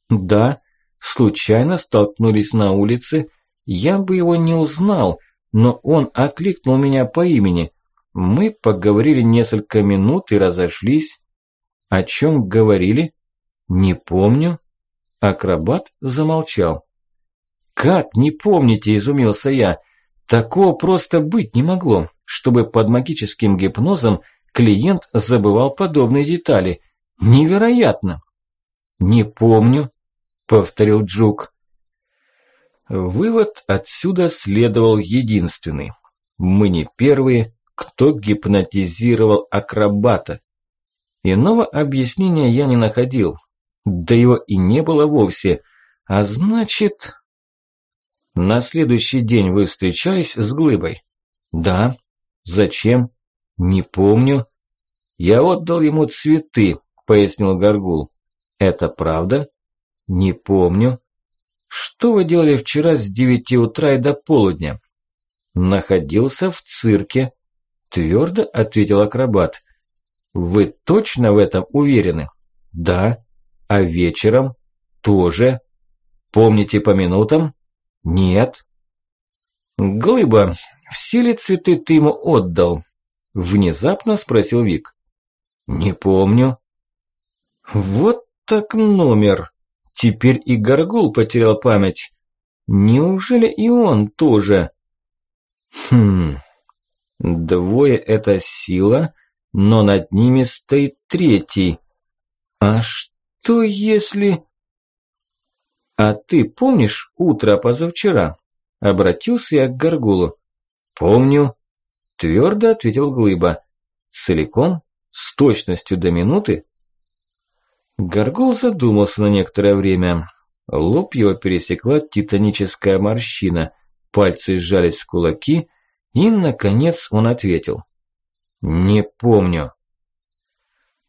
Да. Случайно столкнулись на улице. Я бы его не узнал, но он окликнул меня по имени. Мы поговорили несколько минут и разошлись. О чем говорили? Не помню. Акробат замолчал. «Как не помните?» – изумился я. «Такого просто быть не могло, чтобы под магическим гипнозом клиент забывал подобные детали. Невероятно!» «Не помню», – повторил Джук. Вывод отсюда следовал единственный. Мы не первые, кто гипнотизировал акробата. Иного объяснения я не находил, да его и не было вовсе. А значит... На следующий день вы встречались с Глыбой? Да. Зачем? Не помню. Я отдал ему цветы, пояснил Гаргул. Это правда? Не помню. Что вы делали вчера с девяти утра и до полудня? Находился в цирке. Твердо ответил акробат. Вы точно в этом уверены? Да. А вечером? Тоже. Помните по минутам? Нет. Глыба, все ли цветы ты ему отдал? Внезапно спросил Вик. Не помню. Вот так номер. Теперь и Горгул потерял память. Неужели и он тоже? Хм. Двое – это сила, но над ними стоит третий. А что если... А ты помнишь утро позавчера? Обратился я к Горгулу. Помню. Твердо ответил Глыба. Целиком? С точностью до минуты? Горгул задумался на некоторое время. Лоб его пересекла титаническая морщина, пальцы сжались в кулаки, и, наконец, он ответил. «Не помню».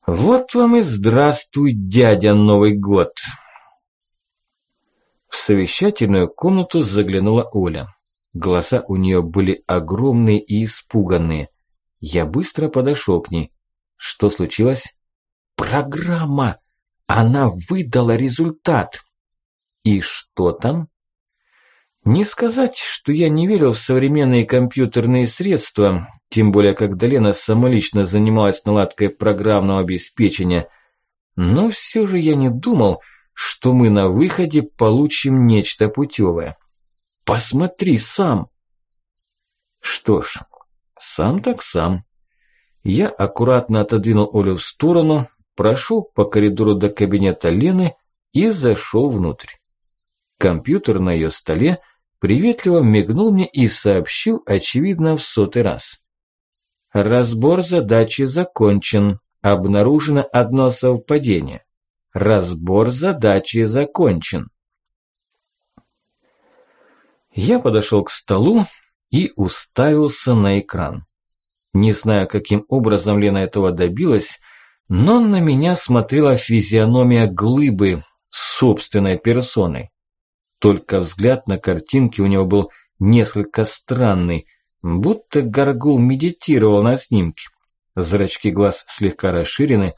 «Вот вам и здравствуй, дядя Новый год!» В совещательную комнату заглянула Оля. Глаза у нее были огромные и испуганные. Я быстро подошел к ней. Что случилось? «Программа!» Она выдала результат. И что там? Не сказать, что я не верил в современные компьютерные средства, тем более, когда Лена самолично занималась наладкой программного обеспечения. Но все же я не думал, что мы на выходе получим нечто путевое. Посмотри сам. Что ж, сам так сам. Я аккуратно отодвинул Олю в сторону, прошел по коридору до кабинета Лены и зашел внутрь. Компьютер на ее столе приветливо мигнул мне и сообщил, очевидно, в сотый раз. Разбор задачи закончен. Обнаружено одно совпадение. Разбор задачи закончен. Я подошел к столу и уставился на экран. Не знаю, каким образом Лена этого добилась, но на меня смотрела физиономия глыбы собственной персоной. Только взгляд на картинке у него был несколько странный, будто горгул медитировал на снимке. Зрачки глаз слегка расширены,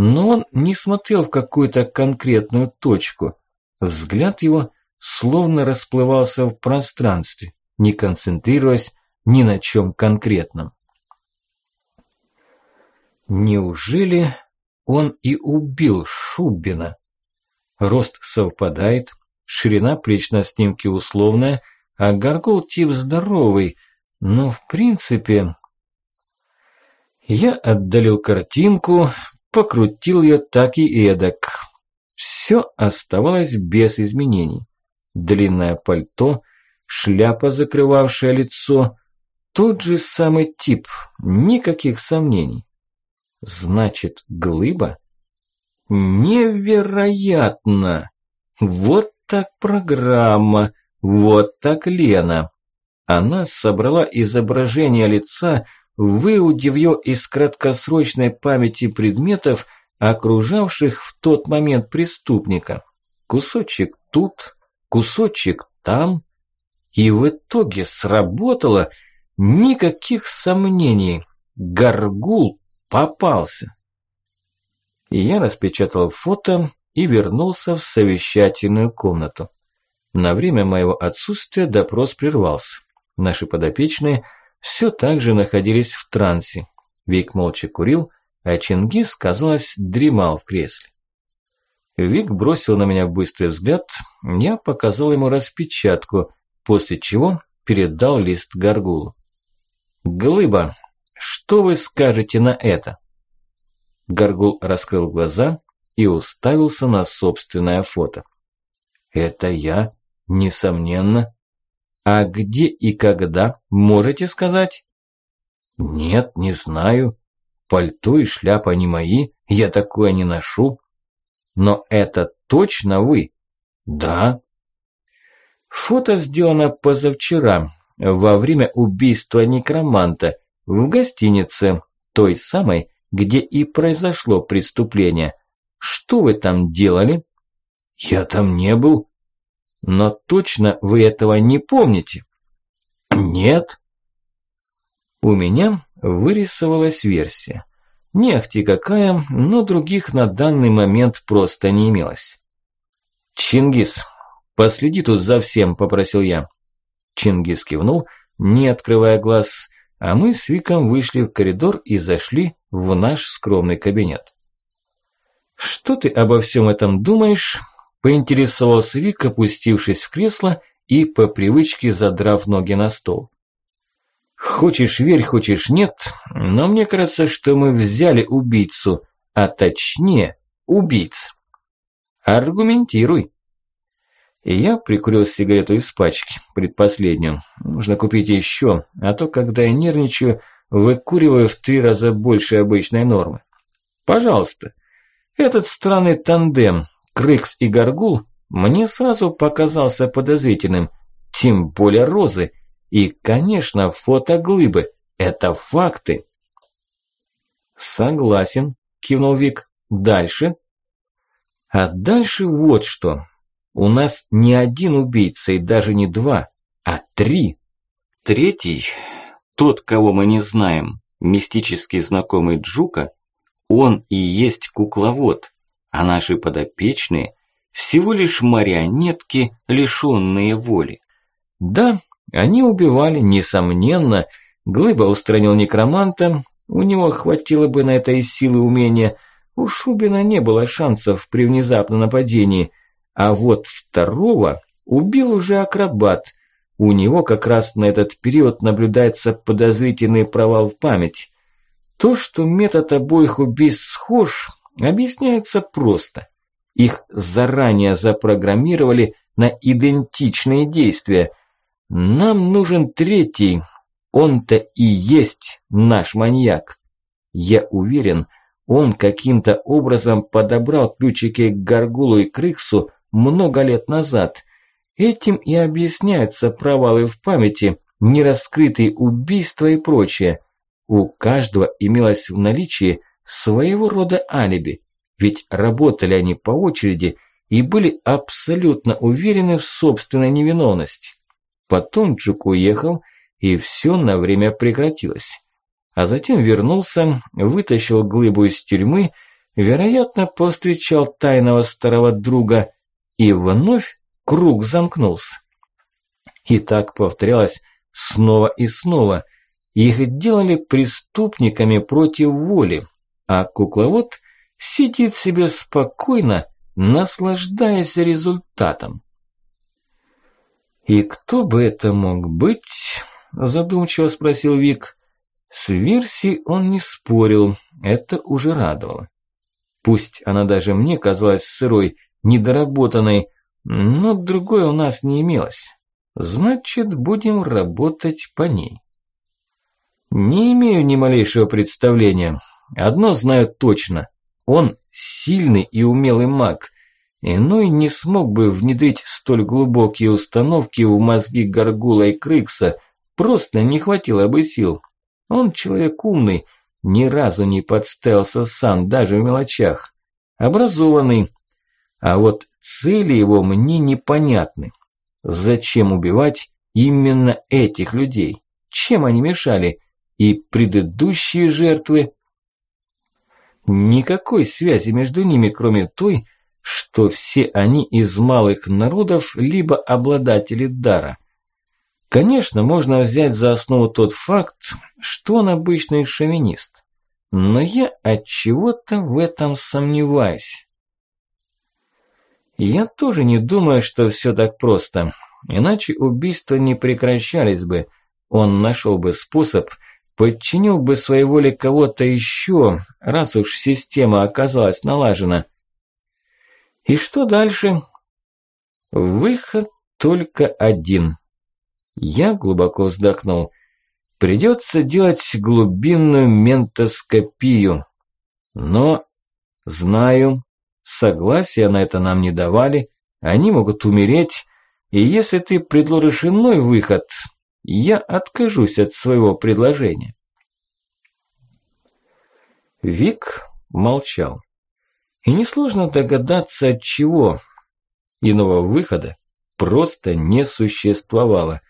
но он не смотрел в какую-то конкретную точку. Взгляд его словно расплывался в пространстве, не концентрируясь ни на чем конкретном. Неужели он и убил Шубина? Рост совпадает, ширина плеч на снимке условная, а горгул тип здоровый, но в принципе... Я отдалил картинку, покрутил ее так и эдак. Все оставалось без изменений. Длинное пальто, шляпа, закрывавшая лицо, тот же самый тип, никаких сомнений. Значит, глыба? Невероятно! Вот так программа, вот так Лена. Она собрала изображение лица, выудив ее из краткосрочной памяти предметов, окружавших в тот момент преступника. Кусочек тут, кусочек там. И в итоге сработало никаких сомнений. Горгул попался. Я распечатал фото и вернулся в совещательную комнату. На время моего отсутствия допрос прервался. Наши подопечные все так же находились в трансе. Вик молча курил, а Чингис, казалось, дремал в кресле. Вик бросил на меня быстрый взгляд, я показал ему распечатку, после чего передал лист Гаргулу. «Глыба, что вы скажете на это?» Гаргул раскрыл глаза и уставился на собственное фото. «Это я, несомненно. А где и когда, можете сказать?» «Нет, не знаю. Пальто и шляпа не мои, я такое не ношу. Но это точно вы? Да. Фото сделано позавчера, во время убийства некроманта, в гостинице, той самой, где и произошло преступление. Что вы там делали? Я там не был. Но точно вы этого не помните? Нет. У меня вырисовалась версия. Не ахти какая, но других на данный момент просто не имелось. «Чингис, последи тут за всем», – попросил я. Чингис кивнул, не открывая глаз, а мы с Виком вышли в коридор и зашли в наш скромный кабинет. «Что ты обо всем этом думаешь?» – поинтересовался Вик, опустившись в кресло и по привычке задрав ноги на стол. Хочешь верь, хочешь нет, но мне кажется, что мы взяли убийцу, а точнее убийц. Аргументируй. И я прикурил сигарету из пачки, предпоследнюю. Нужно купить еще, а то, когда я нервничаю, выкуриваю в три раза больше обычной нормы. Пожалуйста. Этот странный тандем, Крыкс и Гаргул, мне сразу показался подозрительным. Тем более Розы, и, конечно, фото глыбы – это факты. Согласен, кивнул Вик. Дальше? А дальше вот что. У нас не один убийца и даже не два, а три. Третий, тот, кого мы не знаем, мистически знакомый Джука, он и есть кукловод, а наши подопечные – всего лишь марионетки, лишённые воли. Да, они убивали, несомненно. Глыба устранил некроманта, у него хватило бы на это и силы умения. У Шубина не было шансов при внезапном нападении. А вот второго убил уже акробат. У него как раз на этот период наблюдается подозрительный провал в память. То, что метод обоих убийств схож, объясняется просто. Их заранее запрограммировали на идентичные действия – нам нужен третий. Он-то и есть наш маньяк. Я уверен, он каким-то образом подобрал ключики к Гаргулу и Криксу много лет назад. Этим и объясняются провалы в памяти, нераскрытые убийства и прочее. У каждого имелось в наличии своего рода алиби, ведь работали они по очереди и были абсолютно уверены в собственной невиновности. Потом Джук уехал, и все на время прекратилось. А затем вернулся, вытащил глыбу из тюрьмы, вероятно, повстречал тайного старого друга, и вновь круг замкнулся. И так повторялось снова и снова. Их делали преступниками против воли, а кукловод сидит себе спокойно, наслаждаясь результатом. «И кто бы это мог быть?» – задумчиво спросил Вик. С версией он не спорил, это уже радовало. Пусть она даже мне казалась сырой, недоработанной, но другой у нас не имелось. Значит, будем работать по ней. Не имею ни малейшего представления. Одно знаю точно. Он сильный и умелый маг. Иной не смог бы внедрить столь глубокие установки в мозги Гаргула и Крыкса, просто не хватило бы сил. Он человек умный, ни разу не подставился сам, даже в мелочах. Образованный. А вот цели его мне непонятны. Зачем убивать именно этих людей? Чем они мешали? И предыдущие жертвы? Никакой связи между ними, кроме той, что все они из малых народов, либо обладатели дара. Конечно, можно взять за основу тот факт, что он обычный шовинист. Но я от чего-то в этом сомневаюсь. Я тоже не думаю, что все так просто. Иначе убийства не прекращались бы. Он нашел бы способ, подчинил бы своей воле кого-то еще, раз уж система оказалась налажена. И что дальше? Выход только один. Я глубоко вздохнул. Придется делать глубинную ментоскопию. Но, знаю, согласия на это нам не давали, они могут умереть, и если ты предложишь иной выход, я откажусь от своего предложения. Вик молчал. И несложно догадаться от чего. Иного выхода просто не существовало.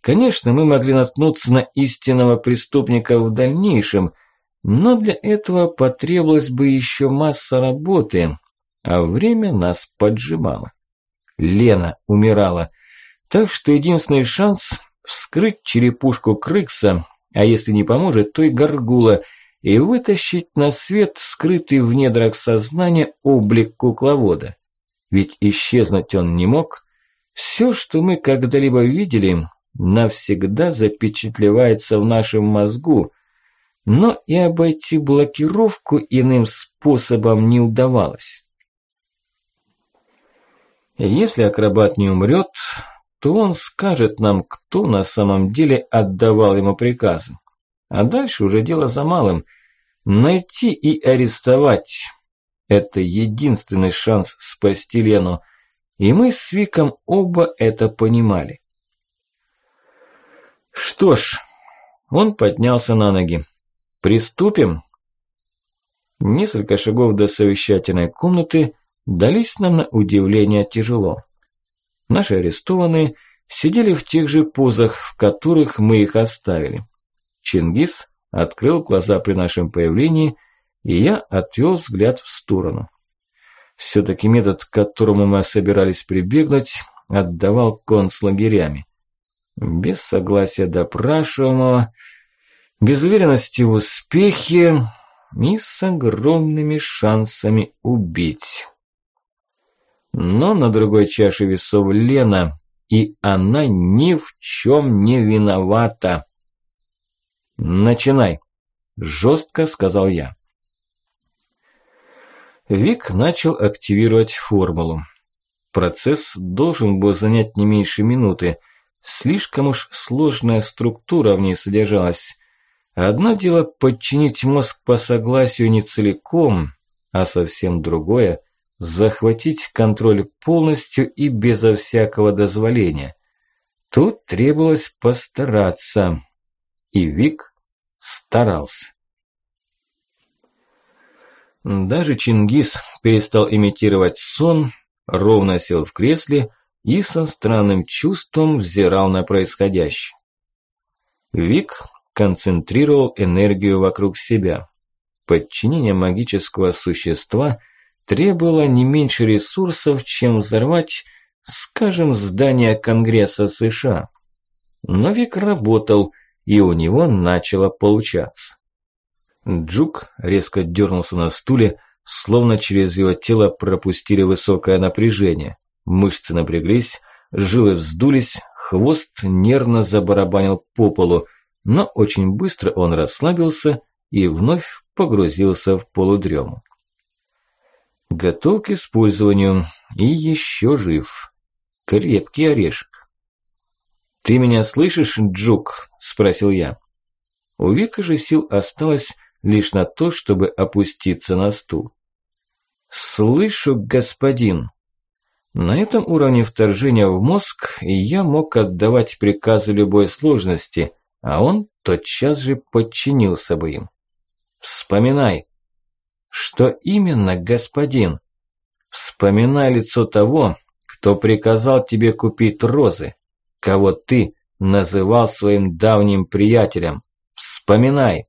Конечно, мы могли наткнуться на истинного преступника в дальнейшем, но для этого потребовалась бы еще масса работы, а время нас поджимало. Лена умирала, так что единственный шанс – вскрыть черепушку Крыкса, а если не поможет, то и Гаргула, и вытащить на свет скрытый в недрах сознания облик кукловода. Ведь исчезнуть он не мог. Все, что мы когда-либо видели, навсегда запечатлевается в нашем мозгу, но и обойти блокировку иным способом не удавалось. Если акробат не умрет, то он скажет нам, кто на самом деле отдавал ему приказы. А дальше уже дело за малым. Найти и арестовать. Это единственный шанс спасти Лену. И мы с Виком оба это понимали. Что ж, он поднялся на ноги. Приступим? Несколько шагов до совещательной комнаты дались нам на удивление тяжело. Наши арестованные сидели в тех же позах, в которых мы их оставили. Чингис открыл глаза при нашем появлении, и я отвел взгляд в сторону. Все-таки метод, к которому мы собирались прибегнуть, отдавал концлагерями. Без согласия допрашиваемого, без уверенности в успехе и с огромными шансами убить. Но на другой чаше весов Лена, и она ни в чем не виновата. «Начинай», – жестко сказал я. Вик начал активировать формулу. Процесс должен был занять не меньше минуты – Слишком уж сложная структура в ней содержалась. Одно дело подчинить мозг по согласию не целиком, а совсем другое – захватить контроль полностью и безо всякого дозволения. Тут требовалось постараться. И Вик старался. Даже Чингис перестал имитировать сон, ровно сел в кресле и со странным чувством взирал на происходящее. Вик концентрировал энергию вокруг себя. Подчинение магического существа требовало не меньше ресурсов, чем взорвать, скажем, здание Конгресса США. Но Вик работал, и у него начало получаться. Джук резко дернулся на стуле, словно через его тело пропустили высокое напряжение. Мышцы напряглись, жилы вздулись, хвост нервно забарабанил по полу, но очень быстро он расслабился и вновь погрузился в полудрему. Готов к использованию и еще жив. Крепкий орешек. «Ты меня слышишь, Джук?» – спросил я. У Вика же сил осталось лишь на то, чтобы опуститься на стул. «Слышу, господин». На этом уровне вторжения в мозг я мог отдавать приказы любой сложности, а он тотчас же подчинился бы им. «Вспоминай». «Что именно, господин?» «Вспоминай лицо того, кто приказал тебе купить розы, кого ты называл своим давним приятелем. Вспоминай».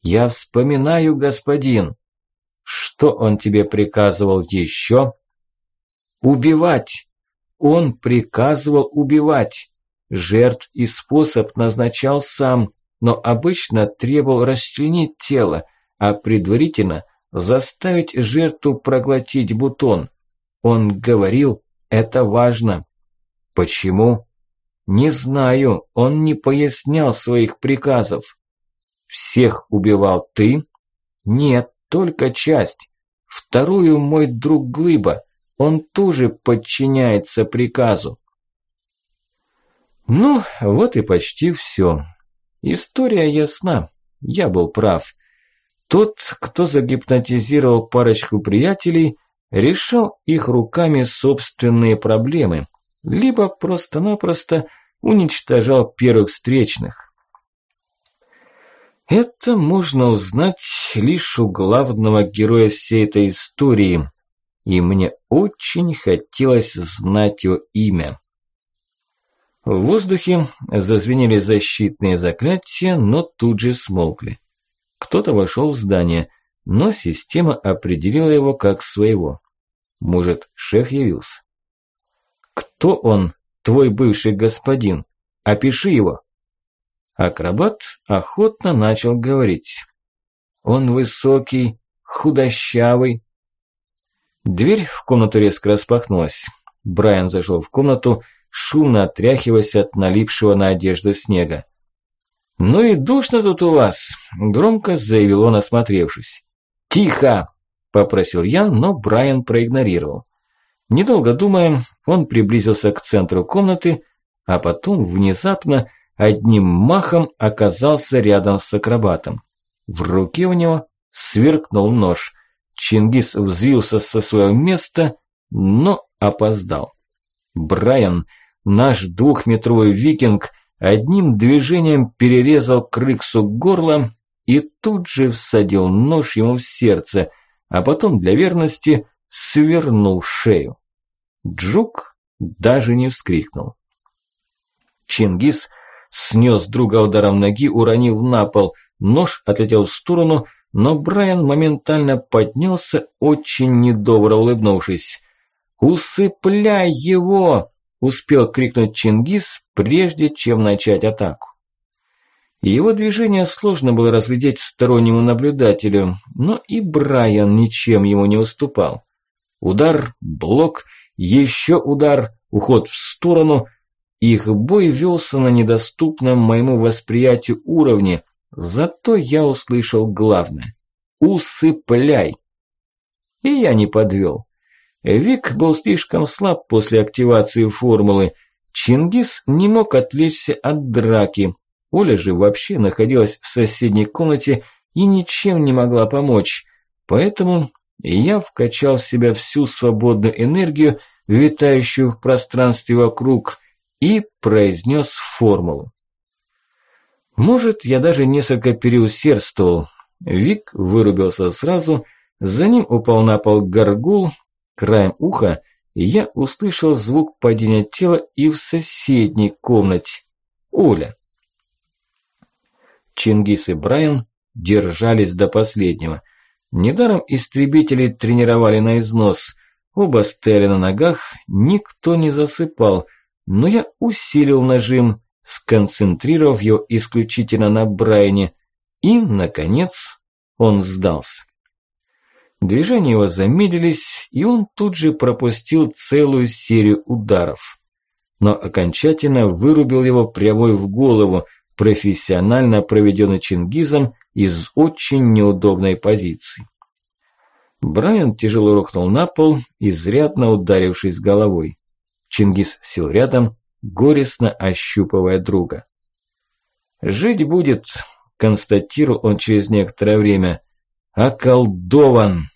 «Я вспоминаю, господин». «Что он тебе приказывал еще?» «Убивать». Он приказывал убивать. Жертв и способ назначал сам, но обычно требовал расчленить тело, а предварительно заставить жертву проглотить бутон. Он говорил, это важно. Почему? Не знаю, он не пояснял своих приказов. Всех убивал ты? Нет, только часть. Вторую мой друг Глыба. Он тоже подчиняется приказу. Ну, вот и почти все. История ясна. Я был прав. Тот, кто загипнотизировал парочку приятелей, решал их руками собственные проблемы, либо просто-напросто уничтожал первых встречных. Это можно узнать лишь у главного героя всей этой истории, и мне очень хотелось знать его имя. В воздухе зазвенели защитные заклятия, но тут же смолкли. Кто-то вошел в здание, но система определила его как своего. Может, шеф явился? Кто он, твой бывший господин? Опиши его. Акробат охотно начал говорить. Он высокий, худощавый. Дверь в комнату резко распахнулась. Брайан зашел в комнату, шумно отряхиваясь от налипшего на одежду снега. «Ну и душно тут у вас», – громко заявил он, осмотревшись. «Тихо!» – попросил Ян, но Брайан проигнорировал. Недолго думая, он приблизился к центру комнаты, а потом внезапно одним махом оказался рядом с акробатом. В руке у него сверкнул нож. Чингис взвился со своего места, но опоздал. Брайан, наш двухметровый викинг, одним движением перерезал Крыксу горло и тут же всадил нож ему в сердце, а потом для верности свернул шею. Джук даже не вскрикнул. Чингис снес друга ударом ноги, уронив на пол. Нож отлетел в сторону, но Брайан моментально поднялся, очень недобро улыбнувшись. «Усыпляй его!» – успел крикнуть Чингис, прежде чем начать атаку. Его движение сложно было разглядеть стороннему наблюдателю, но и Брайан ничем ему не уступал. Удар, блок, еще удар, уход в сторону. Их бой велся на недоступном моему восприятию уровне, зато я услышал главное – «Усыпляй!» И я не подвел. Вик был слишком слаб после активации формулы. Чингис не мог отвлечься от драки. Оля же вообще находилась в соседней комнате и ничем не могла помочь. Поэтому я вкачал в себя всю свободную энергию, витающую в пространстве вокруг, и произнес формулу. Может, я даже несколько переусердствовал. Вик вырубился сразу, за ним упал на пол горгул, краем уха я услышал звук падения тела и в соседней комнате. Оля. Чингис и Брайан держались до последнего. Недаром истребители тренировали на износ. Оба стояли на ногах, никто не засыпал, но я усилил нажим, сконцентрировав его исключительно на Брайане, и, наконец, он сдался. Движения его замедлились, и он тут же пропустил целую серию ударов. Но окончательно вырубил его прямой в голову, профессионально проведенный Чингизом из очень неудобной позиции. Брайан тяжело рухнул на пол, изрядно ударившись головой. Чингис сел рядом, горестно ощупывая друга. «Жить будет, констатировал он через некоторое время. Околдован.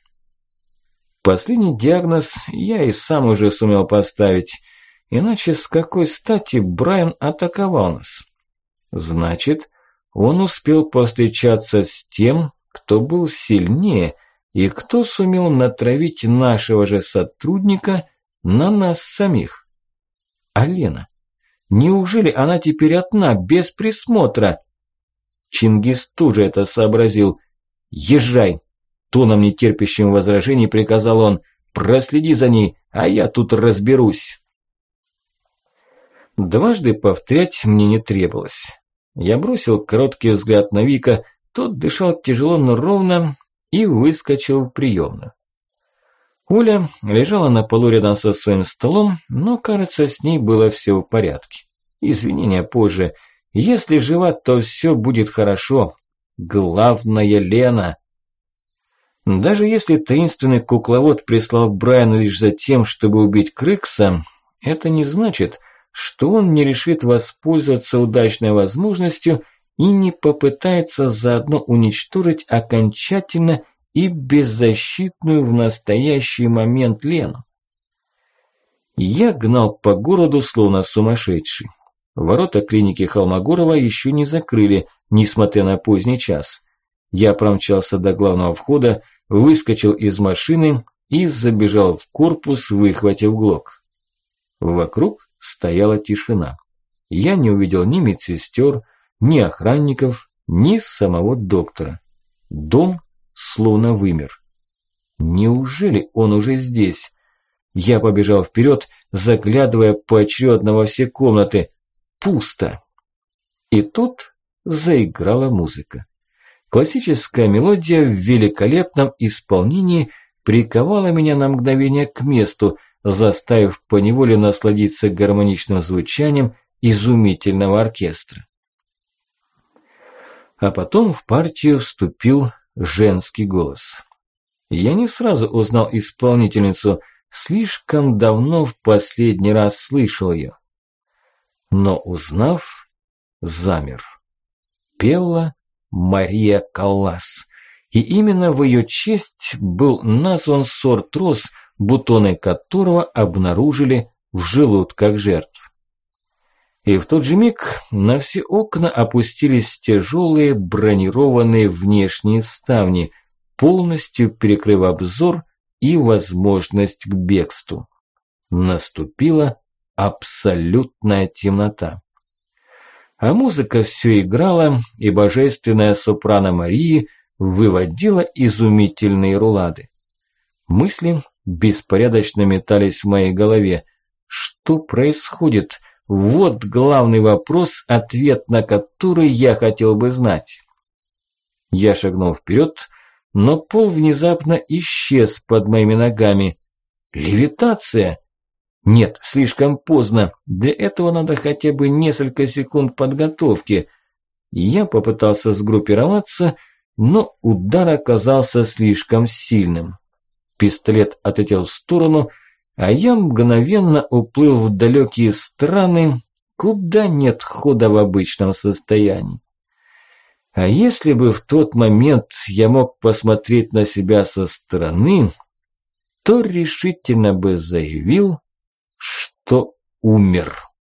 Последний диагноз я и сам уже сумел поставить. Иначе с какой стати Брайан атаковал нас? Значит, он успел повстречаться с тем, кто был сильнее и кто сумел натравить нашего же сотрудника на нас самих. А Лена? Неужели она теперь одна, без присмотра? Чингис тоже это сообразил. «Езжай!» Тоном нетерпящим возражений приказал он. «Проследи за ней, а я тут разберусь». Дважды повторять мне не требовалось. Я бросил короткий взгляд на Вика, тот дышал тяжело, но ровно и выскочил в приемную. Оля лежала на полу рядом со своим столом, но, кажется, с ней было все в порядке. Извинения позже. Если жива, то все будет хорошо. Главное, Лена. Даже если таинственный кукловод прислал Брайана лишь за тем, чтобы убить Крыкса, это не значит, что он не решит воспользоваться удачной возможностью и не попытается заодно уничтожить окончательно и беззащитную в настоящий момент Лену. Я гнал по городу словно сумасшедший. Ворота клиники Холмогорова еще не закрыли, несмотря на поздний час. Я промчался до главного входа, выскочил из машины и забежал в корпус, выхватив глок. Вокруг стояла тишина. Я не увидел ни медсестер, ни охранников, ни самого доктора. Дом словно вымер. Неужели он уже здесь? Я побежал вперед, заглядывая поочередно во все комнаты. Пусто. И тут заиграла музыка. Классическая мелодия в великолепном исполнении приковала меня на мгновение к месту, заставив поневоле насладиться гармоничным звучанием изумительного оркестра. А потом в партию вступил женский голос. Я не сразу узнал исполнительницу, слишком давно в последний раз слышал ее. Но узнав, замер. Пела Мария Каллас. И именно в ее честь был назван сорт роз – бутоны которого обнаружили в желудках жертв. И в тот же миг на все окна опустились тяжелые бронированные внешние ставни, полностью перекрыв обзор и возможность к бегству. Наступила абсолютная темнота. А музыка все играла, и божественная сопрано Марии выводила изумительные рулады. Мысли беспорядочно метались в моей голове. Что происходит? Вот главный вопрос, ответ на который я хотел бы знать. Я шагнул вперед, но пол внезапно исчез под моими ногами. Левитация? Нет, слишком поздно. Для этого надо хотя бы несколько секунд подготовки. Я попытался сгруппироваться, но удар оказался слишком сильным. Пистолет отлетел в сторону, а я мгновенно уплыл в далекие страны, куда нет хода в обычном состоянии. А если бы в тот момент я мог посмотреть на себя со стороны, то решительно бы заявил, что умер.